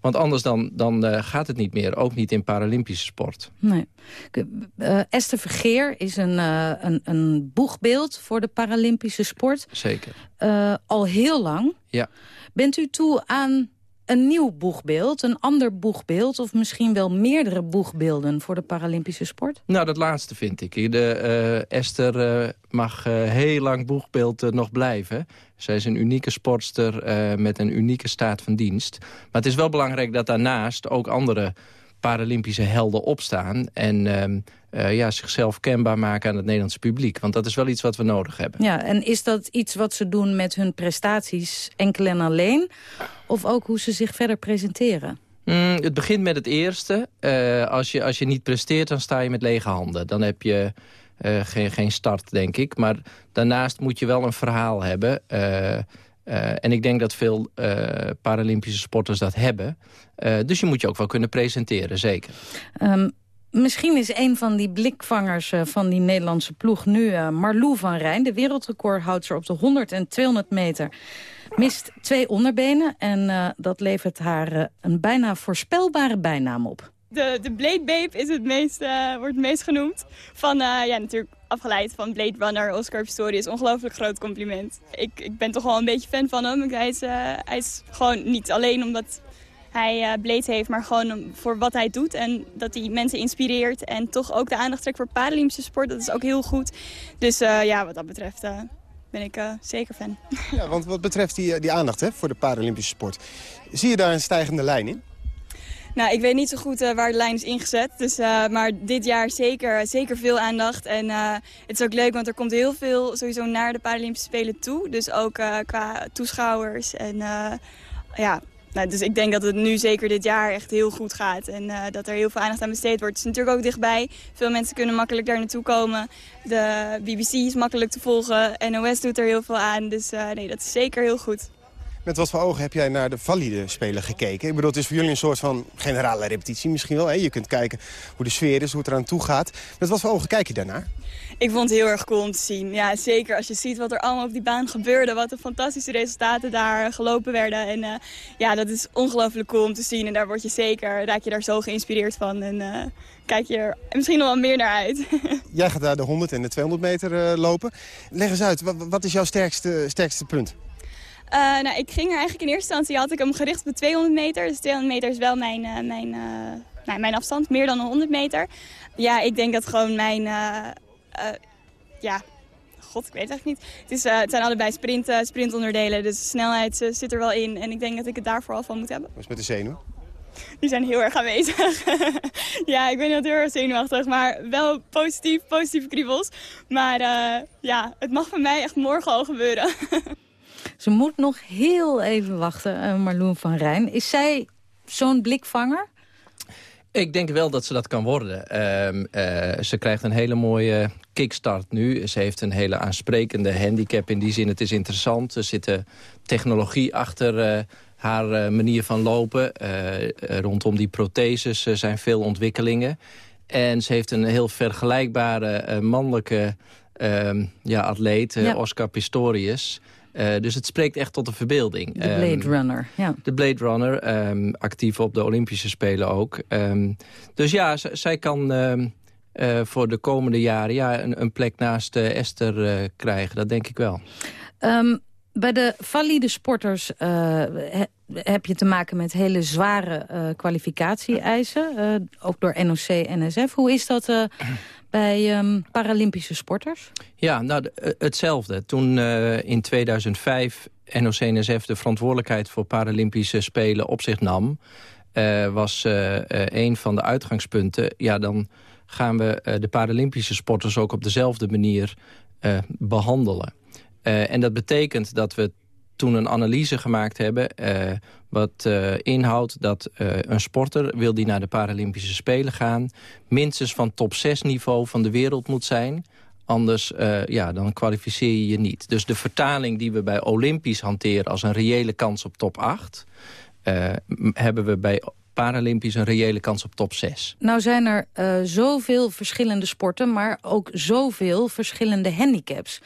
Want anders dan, dan uh, gaat het niet meer, ook niet in Paralympische sport. Nee. Uh, Esther Vergeer is een, een, een boegbeeld voor de Paralympische sport. Zeker. al heel lang. Ja. Bent u toe aan een nieuw boegbeeld, een ander boegbeeld... of misschien wel meerdere boegbeelden voor de Paralympische sport? Nou, dat laatste vind ik. De, uh, Esther uh, mag uh, heel lang boegbeeld nog blijven. Zij is een unieke sportster met een unieke staat van dienst. Maar het is wel belangrijk dat daarnaast ook andere Paralympische helden opstaan... en ehm, uh, ja, zichzelf kenbaar maken aan het Nederlandse publiek. Want dat is wel iets wat we nodig hebben. Ja, en is dat iets wat ze doen met hun prestaties enkel en alleen? Of ook hoe ze zich verder presenteren? Mm, het begint met het eerste. Uh, als, je, als je niet presteert, dan sta je met lege handen. Dan heb je uh, geen, geen start, denk ik. Maar daarnaast moet je wel een verhaal hebben. Uh, en ik denk dat veel Paralympische sporters dat hebben. dus je moet je ook wel kunnen presenteren, zeker. Um, Misschien is een van die blikvangers uh, van die Nederlandse ploeg nu uh, Marlou van Rijn. De wereldrecordhoudster op de 100 en 200 meter. Mist twee onderbenen en uh, dat levert haar een bijna voorspelbare bijnaam op. De, de Blade Babe is het meest, wordt het meest genoemd. Van, ja, natuurlijk afgeleid van Blade Runner, Oscar Pistorius. Ongelooflijk groot compliment. Ik, ik ben toch wel een beetje fan van hem. Hij is, hij is gewoon niet alleen omdat hij uh, bleed heeft, maar gewoon voor wat hij doet. En dat hij mensen inspireert en toch ook de aandacht trekt voor Paralympische sport. Dat is ook heel goed. Dus uh, ja, wat dat betreft uh, ben ik zeker fan. Ja, want wat betreft die, die aandacht hè, voor de Paralympische sport. Zie je daar een stijgende lijn in? Nou, ik weet niet zo goed waar de lijn is ingezet. Dus, maar dit jaar zeker, zeker veel aandacht. En het is ook leuk, want er komt heel veel sowieso naar de Paralympische Spelen toe. Dus ook qua toeschouwers en ja, nou, dus ik denk dat het nu zeker dit jaar echt heel goed gaat. En uh, dat er heel veel aandacht aan besteed wordt. Het is natuurlijk ook dichtbij. Veel mensen kunnen makkelijk daar naartoe komen. De BBC is makkelijk te volgen. NOS doet er heel veel aan. Dus uh, nee, dat is zeker heel goed. Met wat voor ogen heb jij naar de valide spelen gekeken? Ik bedoel, het is voor jullie een soort van generale repetitie misschien wel. Hè? Je kunt kijken hoe de sfeer is, hoe het eraan toe gaat. Met wat voor ogen kijk je daarnaar? Ik vond het heel erg cool om te zien. Ja, zeker als je ziet wat er allemaal op die baan gebeurde. Wat de fantastische resultaten daar gelopen werden. En uh, ja, dat is ongelooflijk cool om te zien. En daar word je zeker, raak je daar zo geïnspireerd van. En uh, kijk je er misschien nog wel meer naar uit. Jij gaat daar de 100 en de 200 meter uh, lopen. Leg eens uit, wat, wat is jouw sterkste, sterkste punt? Uh, nou, ik ging er eigenlijk in eerste instantie had ik hem gericht op de 200 meter. Dus 200 meter is wel mijn, uh, mijn, uh, nou, mijn afstand, meer dan 100 meter. Ja, ik denk dat gewoon mijn... ja, god, ik weet het eigenlijk niet. Het, is, het zijn allebei sprint, sprintonderdelen, dus de snelheid zit er wel in. En ik denk dat ik het daarvoor al van moet hebben. Wat is met de zenuwen? Die zijn heel erg aanwezig. ja, ik ben niet heel erg zenuwachtig, maar wel positief, positieve kriebels. Maar ja, het mag voor mij echt morgen al gebeuren. Ze moet nog heel even wachten, uh, Marloen van Rijn. Is zij zo'n blikvanger? Ik denk wel dat ze dat kan worden. Uh, uh, ze krijgt een hele mooie kickstart nu. Ze heeft een hele aansprekende handicap in die zin. Het is interessant. Er zit technologie achter uh, haar manier van lopen. rondom die protheses zijn veel ontwikkelingen. En ze heeft een heel vergelijkbare mannelijke ehm, ja, atleet, ja. Oscar Pistorius... Uh, dus het spreekt echt tot de verbeelding. De Blade um, Runner, ja. De Blade Runner, um, actief op de Olympische Spelen ook. Um, dus ja, zij kan uh, voor de komende jaren ja, een, een plek naast uh, Esther krijgen. Dat denk ik wel. bij de valide sporters he, heb je te maken met hele zware kwalificatie-eisen. ook door NOC-NSF. Hoe is dat bij um, Paralympische sporters? Ja, nou, de, hetzelfde. Toen uh, in 2005 NOC-NSF de verantwoordelijkheid voor Paralympische Spelen op zich nam... Uh, was een van de uitgangspunten... ja, dan gaan we de Paralympische sporters ook op dezelfde manier behandelen. en dat betekent dat we toen een analyse gemaakt hebben... Uh, wat uh, inhoudt dat uh, een sporter, wil die naar de Paralympische Spelen gaan... minstens van top 6 niveau van de wereld moet zijn... Anders ja, dan kwalificeer je je niet. Dus de vertaling die we bij Olympisch hanteren als een reële kans op top 8... hebben we bij Paralympisch een reële kans op top 6. Nou zijn er uh, zoveel verschillende sporten, maar ook zoveel verschillende handicaps.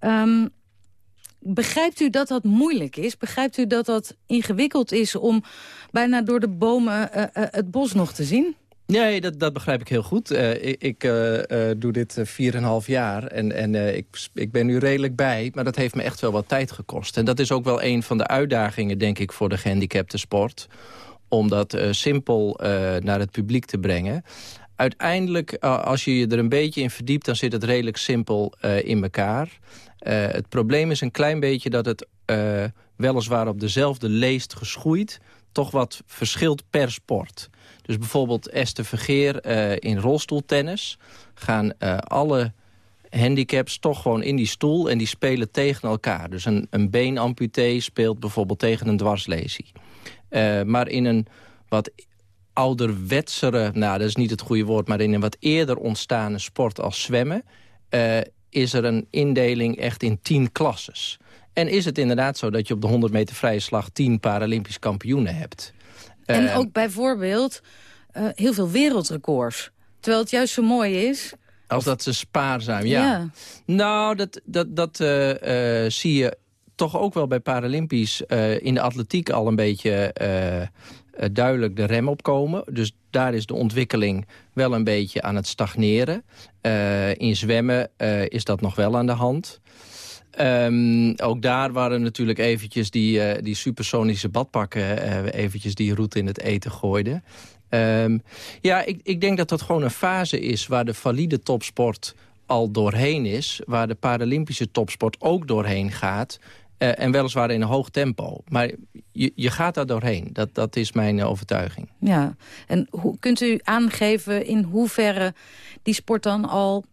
Um, Begrijpt u dat dat moeilijk is? Begrijpt u dat dat ingewikkeld is om bijna door de bomen uh, uh, het bos nog te zien? Nee, dat, dat begrijp ik heel goed. Uh, ik doe dit 4,5 jaar en, en ik, ik ben nu redelijk bij. Maar dat heeft me echt wel wat tijd gekost. En dat is ook wel een van de uitdagingen, denk ik, voor de gehandicapte sport. Om dat simpel naar het publiek te brengen uiteindelijk, als je je er een beetje in verdiept... dan zit het redelijk simpel in elkaar. Uh, het probleem is een klein beetje dat het weliswaar op dezelfde leest geschoeid... toch wat verschilt per sport. Dus bijvoorbeeld Esther Vergeer in rolstoeltennis... gaan alle handicaps toch gewoon in die stoel en die spelen tegen elkaar. Dus een, een beenamputee speelt bijvoorbeeld tegen een dwarslesie. maar in een wat ouderwetsere... nou, dat is niet het goede woord... maar in een wat eerder ontstane sport als zwemmen... Uh, is er een indeling echt in tien klasses. En is het inderdaad zo dat je op de 100 meter vrije slag... tien Paralympisch kampioenen hebt. En Uh, ook bijvoorbeeld uh, heel veel wereldrecords. Terwijl het juist zo mooi is... Als dat ze spaarzaam, ja. Ja. Nou, dat, dat, dat zie je toch ook wel bij Paralympisch in de atletiek al een beetje duidelijk de rem opkomen. Dus daar is de ontwikkeling wel een beetje aan het stagneren. Uh, in zwemmen is dat nog wel aan de hand. Um, ook daar waren natuurlijk eventjes die, die supersonische badpakken... Uh, eventjes die route in het eten gooiden. Um, ja, ik, ik denk dat dat gewoon een fase is... waar de valide topsport al doorheen is. Waar de Paralympische topsport ook doorheen gaat. Uh, en weliswaar in een hoog tempo. Maar je, je gaat daar doorheen. Dat, dat is mijn overtuiging. Ja, en hoe, kunt u aangeven in hoeverre die sport dan al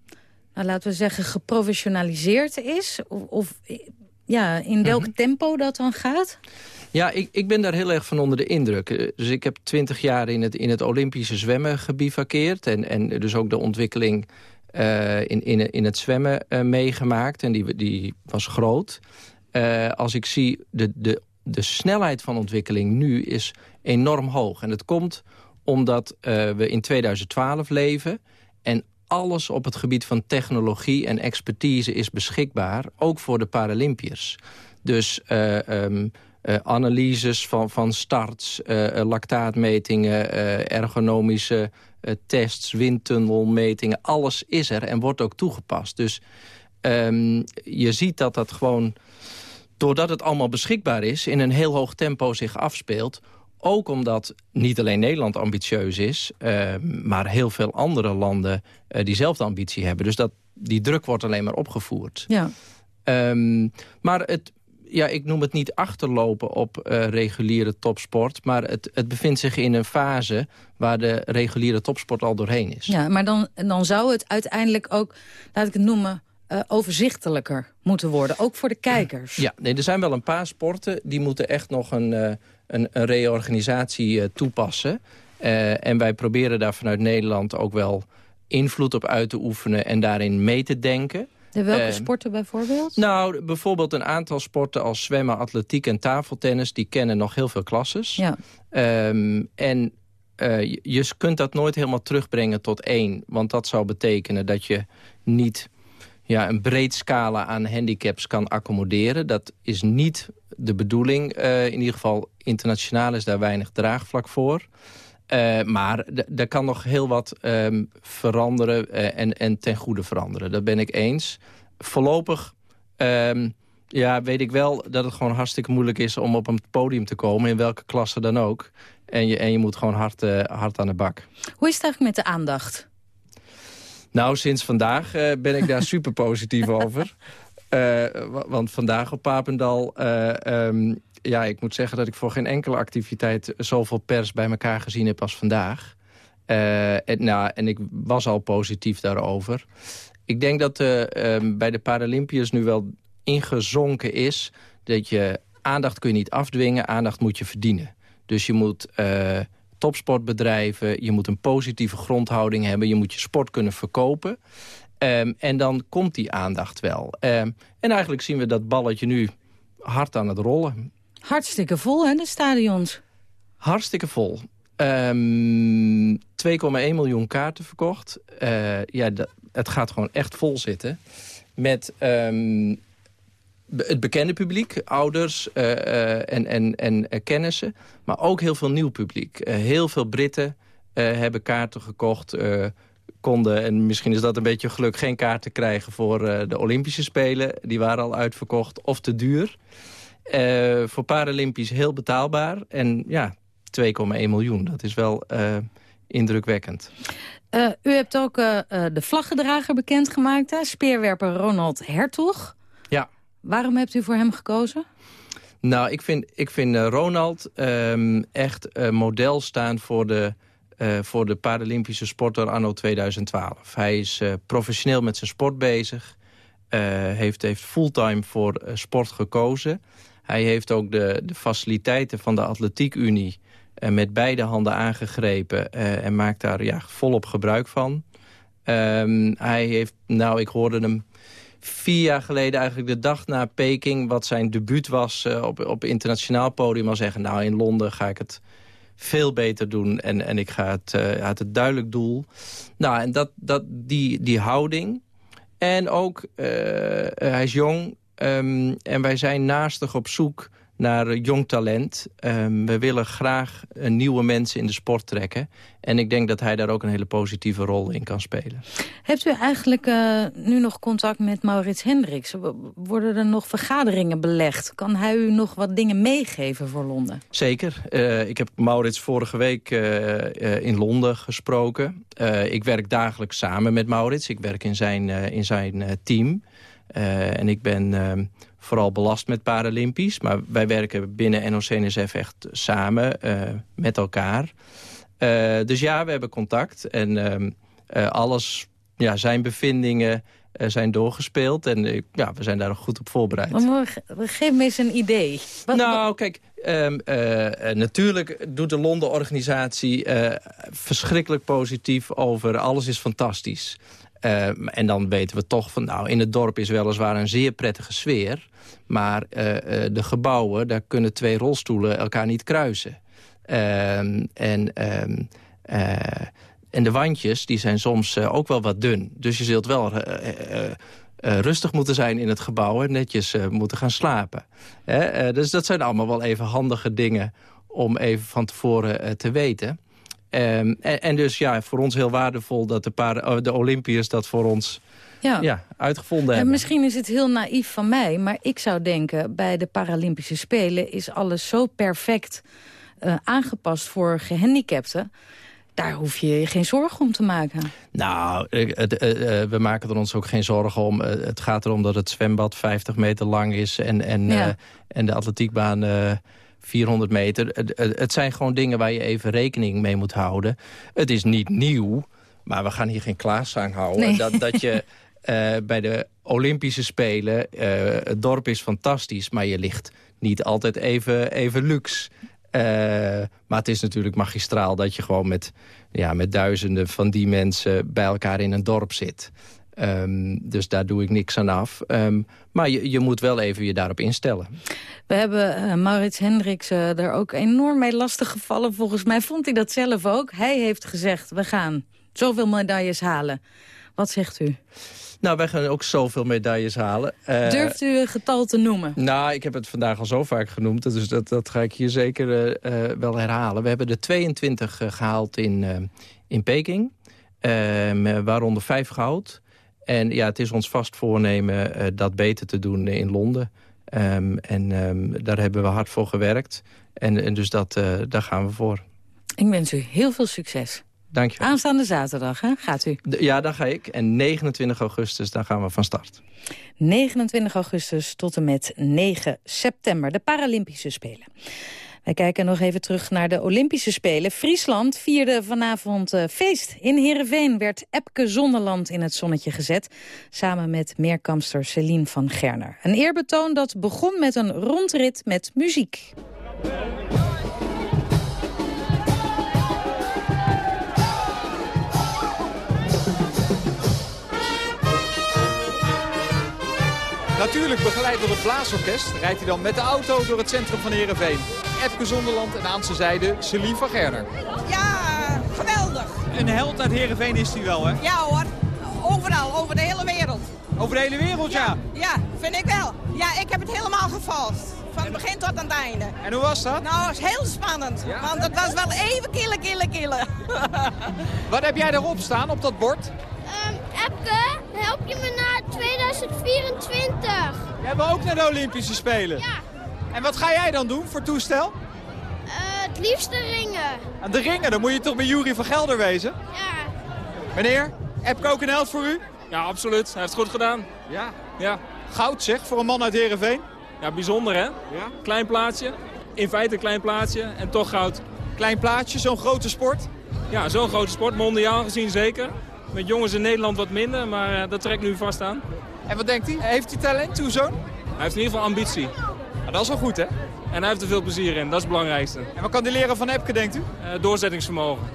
nou, laten we zeggen, geprofessionaliseerd is? Of, of ja, in welk -hmm. tempo dat dan gaat? Ja, ik, ik ben daar heel erg van onder de indruk. Dus ik heb twintig jaar in het, in het Olympische zwemmen gebivakkeerd. En, en dus ook de ontwikkeling uh, in, in, in het zwemmen uh, meegemaakt. En die, die was groot. Uh, als ik zie, de, de, de snelheid van ontwikkeling nu is enorm hoog. En dat komt omdat we in 2012 leven... en alles op het gebied van technologie en expertise is beschikbaar. Ook voor de Paralympiërs. Dus um, uh, analyses van, van starts, uh, lactaatmetingen, ergonomische tests, windtunnelmetingen. Alles is er en wordt ook toegepast. Dus um, je ziet dat dat gewoon, doordat het allemaal beschikbaar is... in een heel hoog tempo zich afspeelt ook omdat niet alleen Nederland ambitieus is... Uh, maar heel veel andere landen uh, diezelfde ambitie hebben. Dus dat, die druk wordt alleen maar opgevoerd. Ja. Um, maar het, ja, ik noem het niet achterlopen op uh, reguliere topsport... maar het, het bevindt zich in een fase waar de reguliere topsport al doorheen is. Ja, maar dan, dan zou het uiteindelijk ook, laat ik het noemen... Uh, overzichtelijker moeten worden, ook voor de kijkers. Ja, nee, er zijn wel een paar sporten die moeten echt nog een, uh, een, een reorganisatie uh, toepassen. en wij proberen daar vanuit Nederland ook wel invloed op uit te oefenen en daarin mee te denken. De welke sporten bijvoorbeeld? Nou, bijvoorbeeld een aantal sporten als zwemmen, atletiek en tafeltennis... die kennen nog heel veel klasses. Ja. Um, en je, je kunt dat nooit helemaal terugbrengen tot één. Want dat zou betekenen dat je niet ja, een breed scala aan handicaps kan accommoderen. Dat is niet de bedoeling. Uh, in ieder geval internationaal is daar weinig draagvlak voor. Uh, maar daar kan nog heel wat um, veranderen uh, en, en ten goede veranderen. Dat ben ik eens. Voorlopig um, ja, weet ik wel dat het gewoon hartstikke moeilijk is... om op een podium te komen, in welke klasse dan ook. En je, en je moet gewoon hard, hard aan de bak. Hoe is het eigenlijk met de aandacht? Nou, sinds vandaag uh, ben ik daar super positief over. Uh, want vandaag op Papendal... Uh, um, ja, ik moet zeggen dat ik voor geen enkele activiteit... zoveel pers bij elkaar gezien heb als vandaag. en, nou, en ik was al positief daarover. Ik denk dat um, bij de Paralympiërs nu wel ingezonken is... dat je aandacht kun je niet afdwingen, aandacht moet je verdienen. Dus je moet topsportbedrijven. Je moet een positieve grondhouding hebben. Je moet je sport kunnen verkopen. Um, en dan komt die aandacht wel. Um, en eigenlijk zien we dat balletje nu hard aan het rollen. Hartstikke vol, hè, de stadions? Hartstikke vol. Um, 2,1 miljoen kaarten verkocht. Uh, ja, het gaat gewoon echt vol zitten. Met het bekende publiek, ouders uh, uh, en, en, en uh, kennissen. Maar ook heel veel nieuw publiek. heel veel Britten hebben kaarten gekocht. konden, en misschien is dat een beetje geluk... geen kaarten krijgen voor de Olympische Spelen. Die waren al uitverkocht of te duur. voor Paralympisch heel betaalbaar. En ja, 2,1 miljoen. Dat is wel indrukwekkend. u hebt ook de vlaggedrager bekendgemaakt. Hè? Speerwerper Ronald Hertog. Waarom hebt u voor hem gekozen? Nou, ik vind, ik vind uh, Ronald um, echt uh, model staan voor de, uh, voor de Paralympische sporter anno 2012. Hij is professioneel met zijn sport bezig. heeft, heeft fulltime voor sport gekozen. Hij heeft ook de, de faciliteiten van de Atletiekunie met beide handen aangegrepen en maakt daar ja, volop gebruik van. Ehm, hij heeft, nou ik hoorde hem vier jaar geleden, eigenlijk de dag na Peking... wat zijn debuut was op, op internationaal podium... al zeggen, nou in Londen ga ik het veel beter doen en, en ik ga het, uh, het duidelijk doel. Nou, en dat, dat, die, die houding. En ook, uh, hij is jong um, en wij zijn naastig op zoek naar jong talent. Um, we willen graag nieuwe mensen in de sport trekken. En ik denk dat hij daar ook een hele positieve rol in kan spelen. Hebt u eigenlijk uh, nu nog contact met Maurits Hendricks? Worden er nog vergaderingen belegd? Kan hij u nog wat dingen meegeven voor Londen? Zeker. Uh, ik heb Maurits vorige week uh, in Londen gesproken. ik werk dagelijks samen met Maurits. Ik werk in zijn, in zijn team. en ik ben ehm, vooral belast met Paralympisch. Maar wij werken binnen NOC-NSF echt samen uh, met elkaar. Uh, dus ja, we hebben contact. En uh, alles, ja, zijn bevindingen zijn doorgespeeld. En ja, we zijn daar goed op voorbereid. Maar geef me eens een idee. Wat, nou, kijk, um, natuurlijk doet de Londen-organisatie verschrikkelijk positief over... alles is fantastisch. Uh, en dan weten we toch van, nou, in het dorp is weliswaar een zeer prettige sfeer. Maar uh, uh, de gebouwen, daar kunnen twee rolstoelen elkaar niet kruisen. Ehm, en, ehm, en de wandjes, die zijn soms ook wel wat dun. Dus je zult wel rustig moeten zijn in het gebouw en netjes moeten gaan slapen. dus dat zijn allemaal wel even handige dingen om even van tevoren te weten. Um, en, en, dus ja, voor ons heel waardevol dat de, paar, de Olympiërs dat voor ons ja. Ja, uitgevonden en hebben. Misschien is het heel naïef van mij, maar ik zou denken... bij de Paralympische Spelen is alles zo perfect uh, aangepast voor gehandicapten daar hoef je je geen zorgen om te maken. Nou, het, uh, we maken er ons ook geen zorgen om. het gaat erom dat het zwembad 50 meter lang is... en, en, ja. en de atletiekbaan 400 meter. Het, zijn gewoon dingen waar je even rekening mee moet houden. Het is niet nieuw, maar we gaan hier geen klaassang houden. Dat, dat je uh, bij de Olympische Spelen, uh, het dorp is fantastisch... maar je ligt niet altijd even, even luxe. Uh, maar het is natuurlijk magistraal dat je gewoon met, ja, met duizenden van die mensen... bij elkaar in een dorp zit. Um, dus daar doe ik niks aan af. Um, maar je, je moet wel even je daarop instellen. We hebben uh, Maurits Hendricks uh, er ook enorm mee lastig gevallen. Volgens mij vond hij dat zelf ook. Hij heeft gezegd, we gaan zoveel medailles halen. Wat zegt u? Nou, wij gaan ook zoveel medailles halen. Uh, Durft u een getal te noemen? Nou, ik heb het vandaag al zo vaak genoemd. Dus dat, dat ga ik hier zeker wel herhalen. We hebben er 22 gehaald in, in Peking. Ehm, waaronder vijf goud. En ja, het is ons vast voornemen uh, dat beter te doen in Londen. Um, en um, daar hebben we hard voor gewerkt. En, en dus dat, uh, daar gaan we voor. Ik wens u heel veel succes. Dank je. Aanstaande zaterdag, hè? gaat u? Ja, daar ga ik. En 29 augustus, dan gaan we van start. 29 augustus tot en met 9 september, de Paralympische Spelen. Wij kijken nog even terug naar de Olympische Spelen. Friesland vierde vanavond uh, feest. In Heerenveen werd Epke Zonderland in het zonnetje gezet... samen met meerkamster Celine van Gerner. Een eerbetoon dat begon met een rondrit met muziek. Natuurlijk begeleid door het blaasorkest rijdt hij dan met de auto door het centrum van Heerenveen. Epke Zonderland en aan zijn zijde Celine van Gerner. Ja, geweldig. Een held uit Heerenveen is hij wel, hè? Ja hoor, overal, over de hele wereld. Over de hele wereld, ja? Ja, vind ik wel. Ja, ik heb het helemaal gevolgd. Van het begin tot aan het einde. En hoe was dat? Nou, het is heel spannend. Ja? Want het was wel even killen, killen, killen. Wat heb jij erop staan, op dat bord? Um, Epke, help je me naar 2024. Jij wil ook naar de Olympische Spelen? Ja. En wat ga jij dan doen voor toestel? Uh, het liefste ringen. Aan de ringen? Dan moet je toch bij Jury van Gelder wezen? Ja. Meneer, Epke ook een held voor u? Ja, absoluut. Hij heeft het goed gedaan. Ja. ja. Goud zeg, voor een man uit Heerenveen. Ja, bijzonder hè? Ja. Klein plaatsje. In feite een klein plaatsje en toch goud. Klein plaatsje, zo'n grote sport? Ja, zo'n grote sport. Mondiaal gezien zeker. Met jongens in Nederland wat minder, maar uh, dat trekt nu vast aan. En wat denkt hij? Heeft hij talent, uw zoon? Hij heeft in ieder geval ambitie. Dat is wel goed, hè? En hij heeft er veel plezier in, dat is het belangrijkste. En wat kan die leren van Epke, denkt u? Uh, doorzettingsvermogen.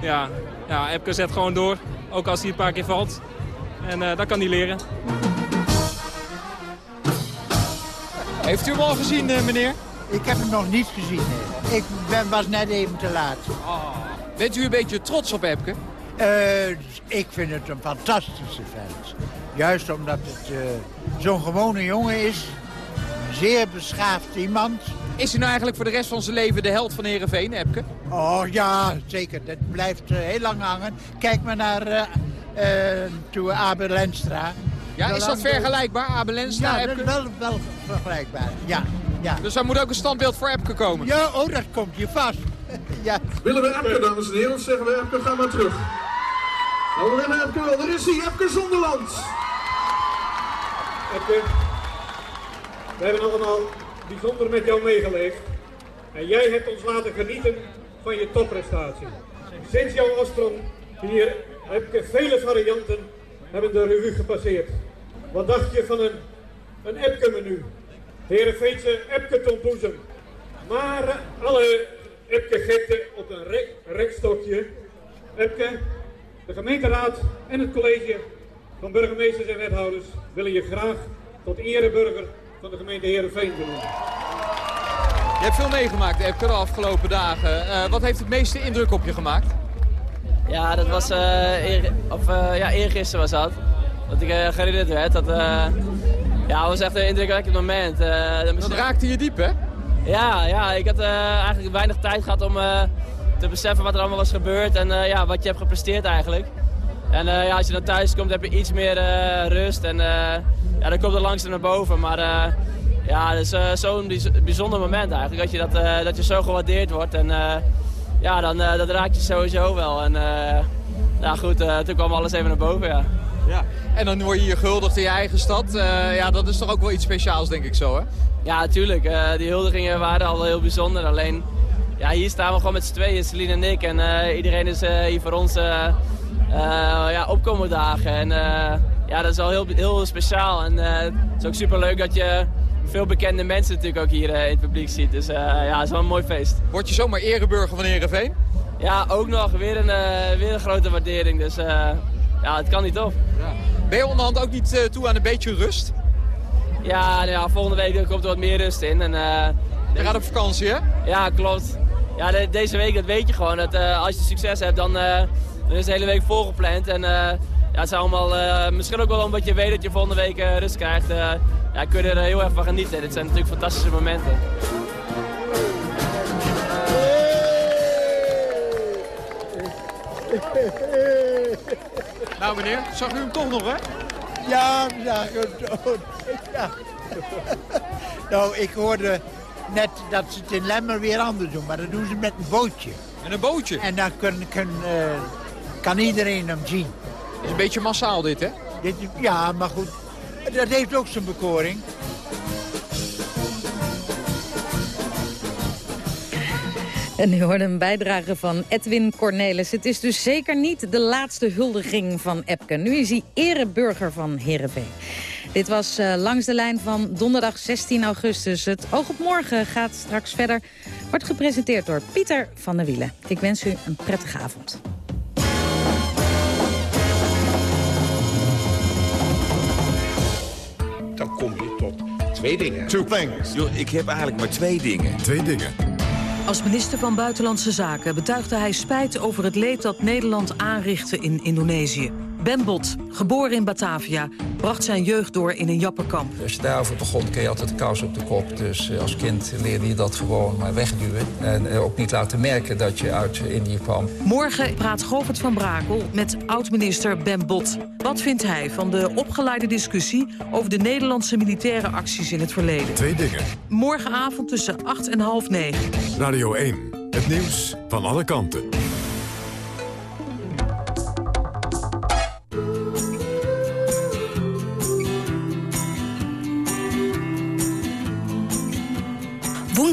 Ja, ja, Epke zet gewoon door, ook als hij een paar keer valt. En uh, dat kan hij leren. Heeft u hem al gezien, uh, meneer? Ik heb hem nog niet gezien. Nee. Ik ben, was net even te laat. Oh. Bent u een beetje trots op Epke? Uh, ik vind het een fantastische vent. Juist omdat het uh, zo'n gewone jongen is. Een zeer beschaafd iemand. Is hij nou eigenlijk voor de rest van zijn leven de held van Heerenveen, Epke? Oh ja, zeker. Dat blijft uh, heel lang hangen. Kijk maar naar toe Abel Lenstra. Ja, is dat vergelijkbaar, Abel Lenstra, Ja, Epke? dat is wel, wel vergelijkbaar. Ja, ja. Dus daar moet ook een standbeeld voor Epke komen? Ja, oh, dat komt je vast. ja. Willen we Epke, dames en heren, of zeggen we Epke, ga maar terug. Nou, we willen Epke wel. Er is hij, Epke Zonderland. Epke, we hebben allemaal bijzonder met jou meegeleefd. En jij hebt ons laten genieten van je topprestatie. Sinds jouw afsprong hier heb ik vele varianten hebben de revue gepasseerd. Wat dacht je van een, een Epke-menu? Heerenveense Epke-tompoezem. Maar alle Epke-gekte op een rek, rekstokje. Epke, de gemeenteraad en het college van burgemeesters en wethouders willen je graag tot ereburger van de gemeente Heerenveen benoemen. Je hebt veel meegemaakt, Epke, de afgelopen dagen. Uh, wat heeft het meeste indruk op je gemaakt? Ja, dat was uh, eer, of, uh, ja, eergisteren was dat. Dat ik uh, werd. Dat ja, was echt een indrukwekkend moment. dat raakte je diep, hè? Ja, ja ik had eigenlijk weinig tijd gehad om te beseffen wat er allemaal was gebeurd. En ja, wat je hebt gepresteerd eigenlijk. En ja, als je dan thuis komt heb je iets meer rust. En ja, dan komt het langzaam naar boven. Maar ja, het is zo'n bijzonder moment eigenlijk. Dat je, dat, dat je zo gewaardeerd wordt. En, ja, dan dat raakt je sowieso wel. En ja, goed, toen kwam alles even naar boven, ja. ja. En dan word je hier gehuldigd in je eigen stad. ja, dat is toch ook wel iets speciaals, denk ik zo, hè? Ja, natuurlijk. die huldigingen waren al heel bijzonder. Alleen, ja, hier staan we gewoon met z'n tweeën, Celine en ik. En iedereen is hier voor ons ja, opkomen dagen. En ja, dat is al heel, heel speciaal. En het is ook super leuk dat je veel bekende mensen natuurlijk ook hier in het publiek ziet. Dus ja, het is wel een mooi feest. Word je zomaar ereburger van Heerenveen? Ja, ook nog. Weer een, weer een grote waardering. Dus ja, het kan niet op. Ja. Ben je onderhand ook niet toe aan een beetje rust? Ja, nou ja, volgende week komt er wat meer rust in. En, je gaat op vakantie, hè? Ja, klopt. Ja, de, deze week, dat weet je gewoon. Dat, als je succes hebt, dan, dan is de hele week volgepland. En ja, het is allemaal, misschien ook wel omdat je weet dat je volgende week rust krijgt ja, kun je er heel erg van genieten. Dit zijn natuurlijk fantastische momenten. Nou meneer, zag u hem toch nog hè? Ja, we zagen hem toch. Ja. nou, ik hoorde net dat ze het in Lemmer weer anders doen. Maar dat doen ze met een bootje. Met een bootje? En dan uh, kan iedereen hem zien. Het is een beetje massaal dit hè? Dit, ja, maar goed. Dat heeft ook zijn bekoring. En u hoorde een bijdrage van Edwin Cornelis. Het is dus zeker niet de laatste huldiging van Epke. Nu is hij ereburger van Heerenveen. Dit was uh, langs de lijn van donderdag 16 augustus. Het Oog op Morgen gaat straks verder. Wordt gepresenteerd door Pieter van der Wielen. Ik wens u een prettige avond. Dan kom je tot twee dingen. Two things. Yo, ik heb eigenlijk maar twee dingen. Twee dingen. Als minister van Buitenlandse Zaken betuigde hij spijt over het leed dat Nederland aanrichtte in Indonesië. Ben Bot, geboren in Batavia, bracht zijn jeugd door in een jappenkamp. Als je daarover begon, kreeg je altijd de kous op de kop. Dus eh, als kind leerde je dat gewoon maar wegduwen. En eh, ook niet laten merken dat je uit Indië kwam. Morgen praat Govert van Brakel met oud-minister Ben Bot. Wat vindt hij van de opgeleide discussie... over de Nederlandse militaire acties in het verleden? Twee dingen. Morgenavond tussen 8 en half 9. Radio 1, het nieuws van alle kanten.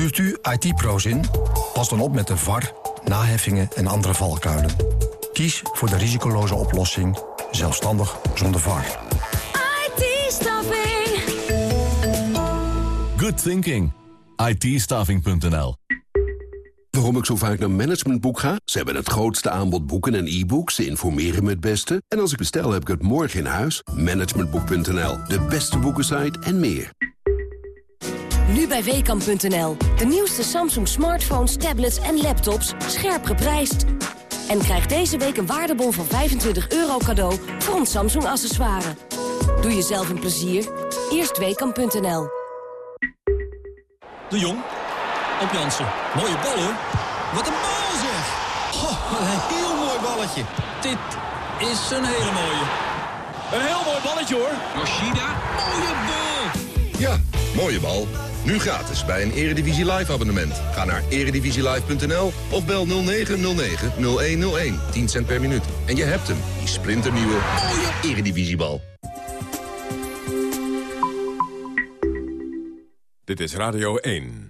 Huurt u IT-pro's in? Pas dan op met de VAR, naheffingen en andere valkuilen. Kies voor de risicoloze oplossing, zelfstandig zonder VAR. IT-staffing. Good thinking. it Waarom ik zo vaak naar Managementboek ga? Ze hebben het grootste aanbod boeken en e-books. Ze informeren me het beste. En als ik bestel, heb ik het morgen in huis. Managementboek.nl, de beste boekensite en meer. Nu bij Weekamp.nl. De nieuwste Samsung smartphones, tablets en laptops scherp geprijsd. En krijg deze week een waardebon van 25 euro cadeau voor ons Samsung accessoire. Doe jezelf een plezier. Eerst Weekamp.nl. De Jong. Op Jansen. Mooie bal hoor. Wat een bal zeg. Oh, wat een heel mooi balletje. Dit is een hele mooie. Een heel mooi balletje hoor. Yoshida. Mooie bal. Ja, mooie bal. Nu gratis bij een Eredivisie Live abonnement. Ga naar eredivisielive.nl of bel 0909-0101. 10 cent per minuut. En je hebt hem, die splinternieuwe mooie Eredivisiebal. Dit is Radio 1.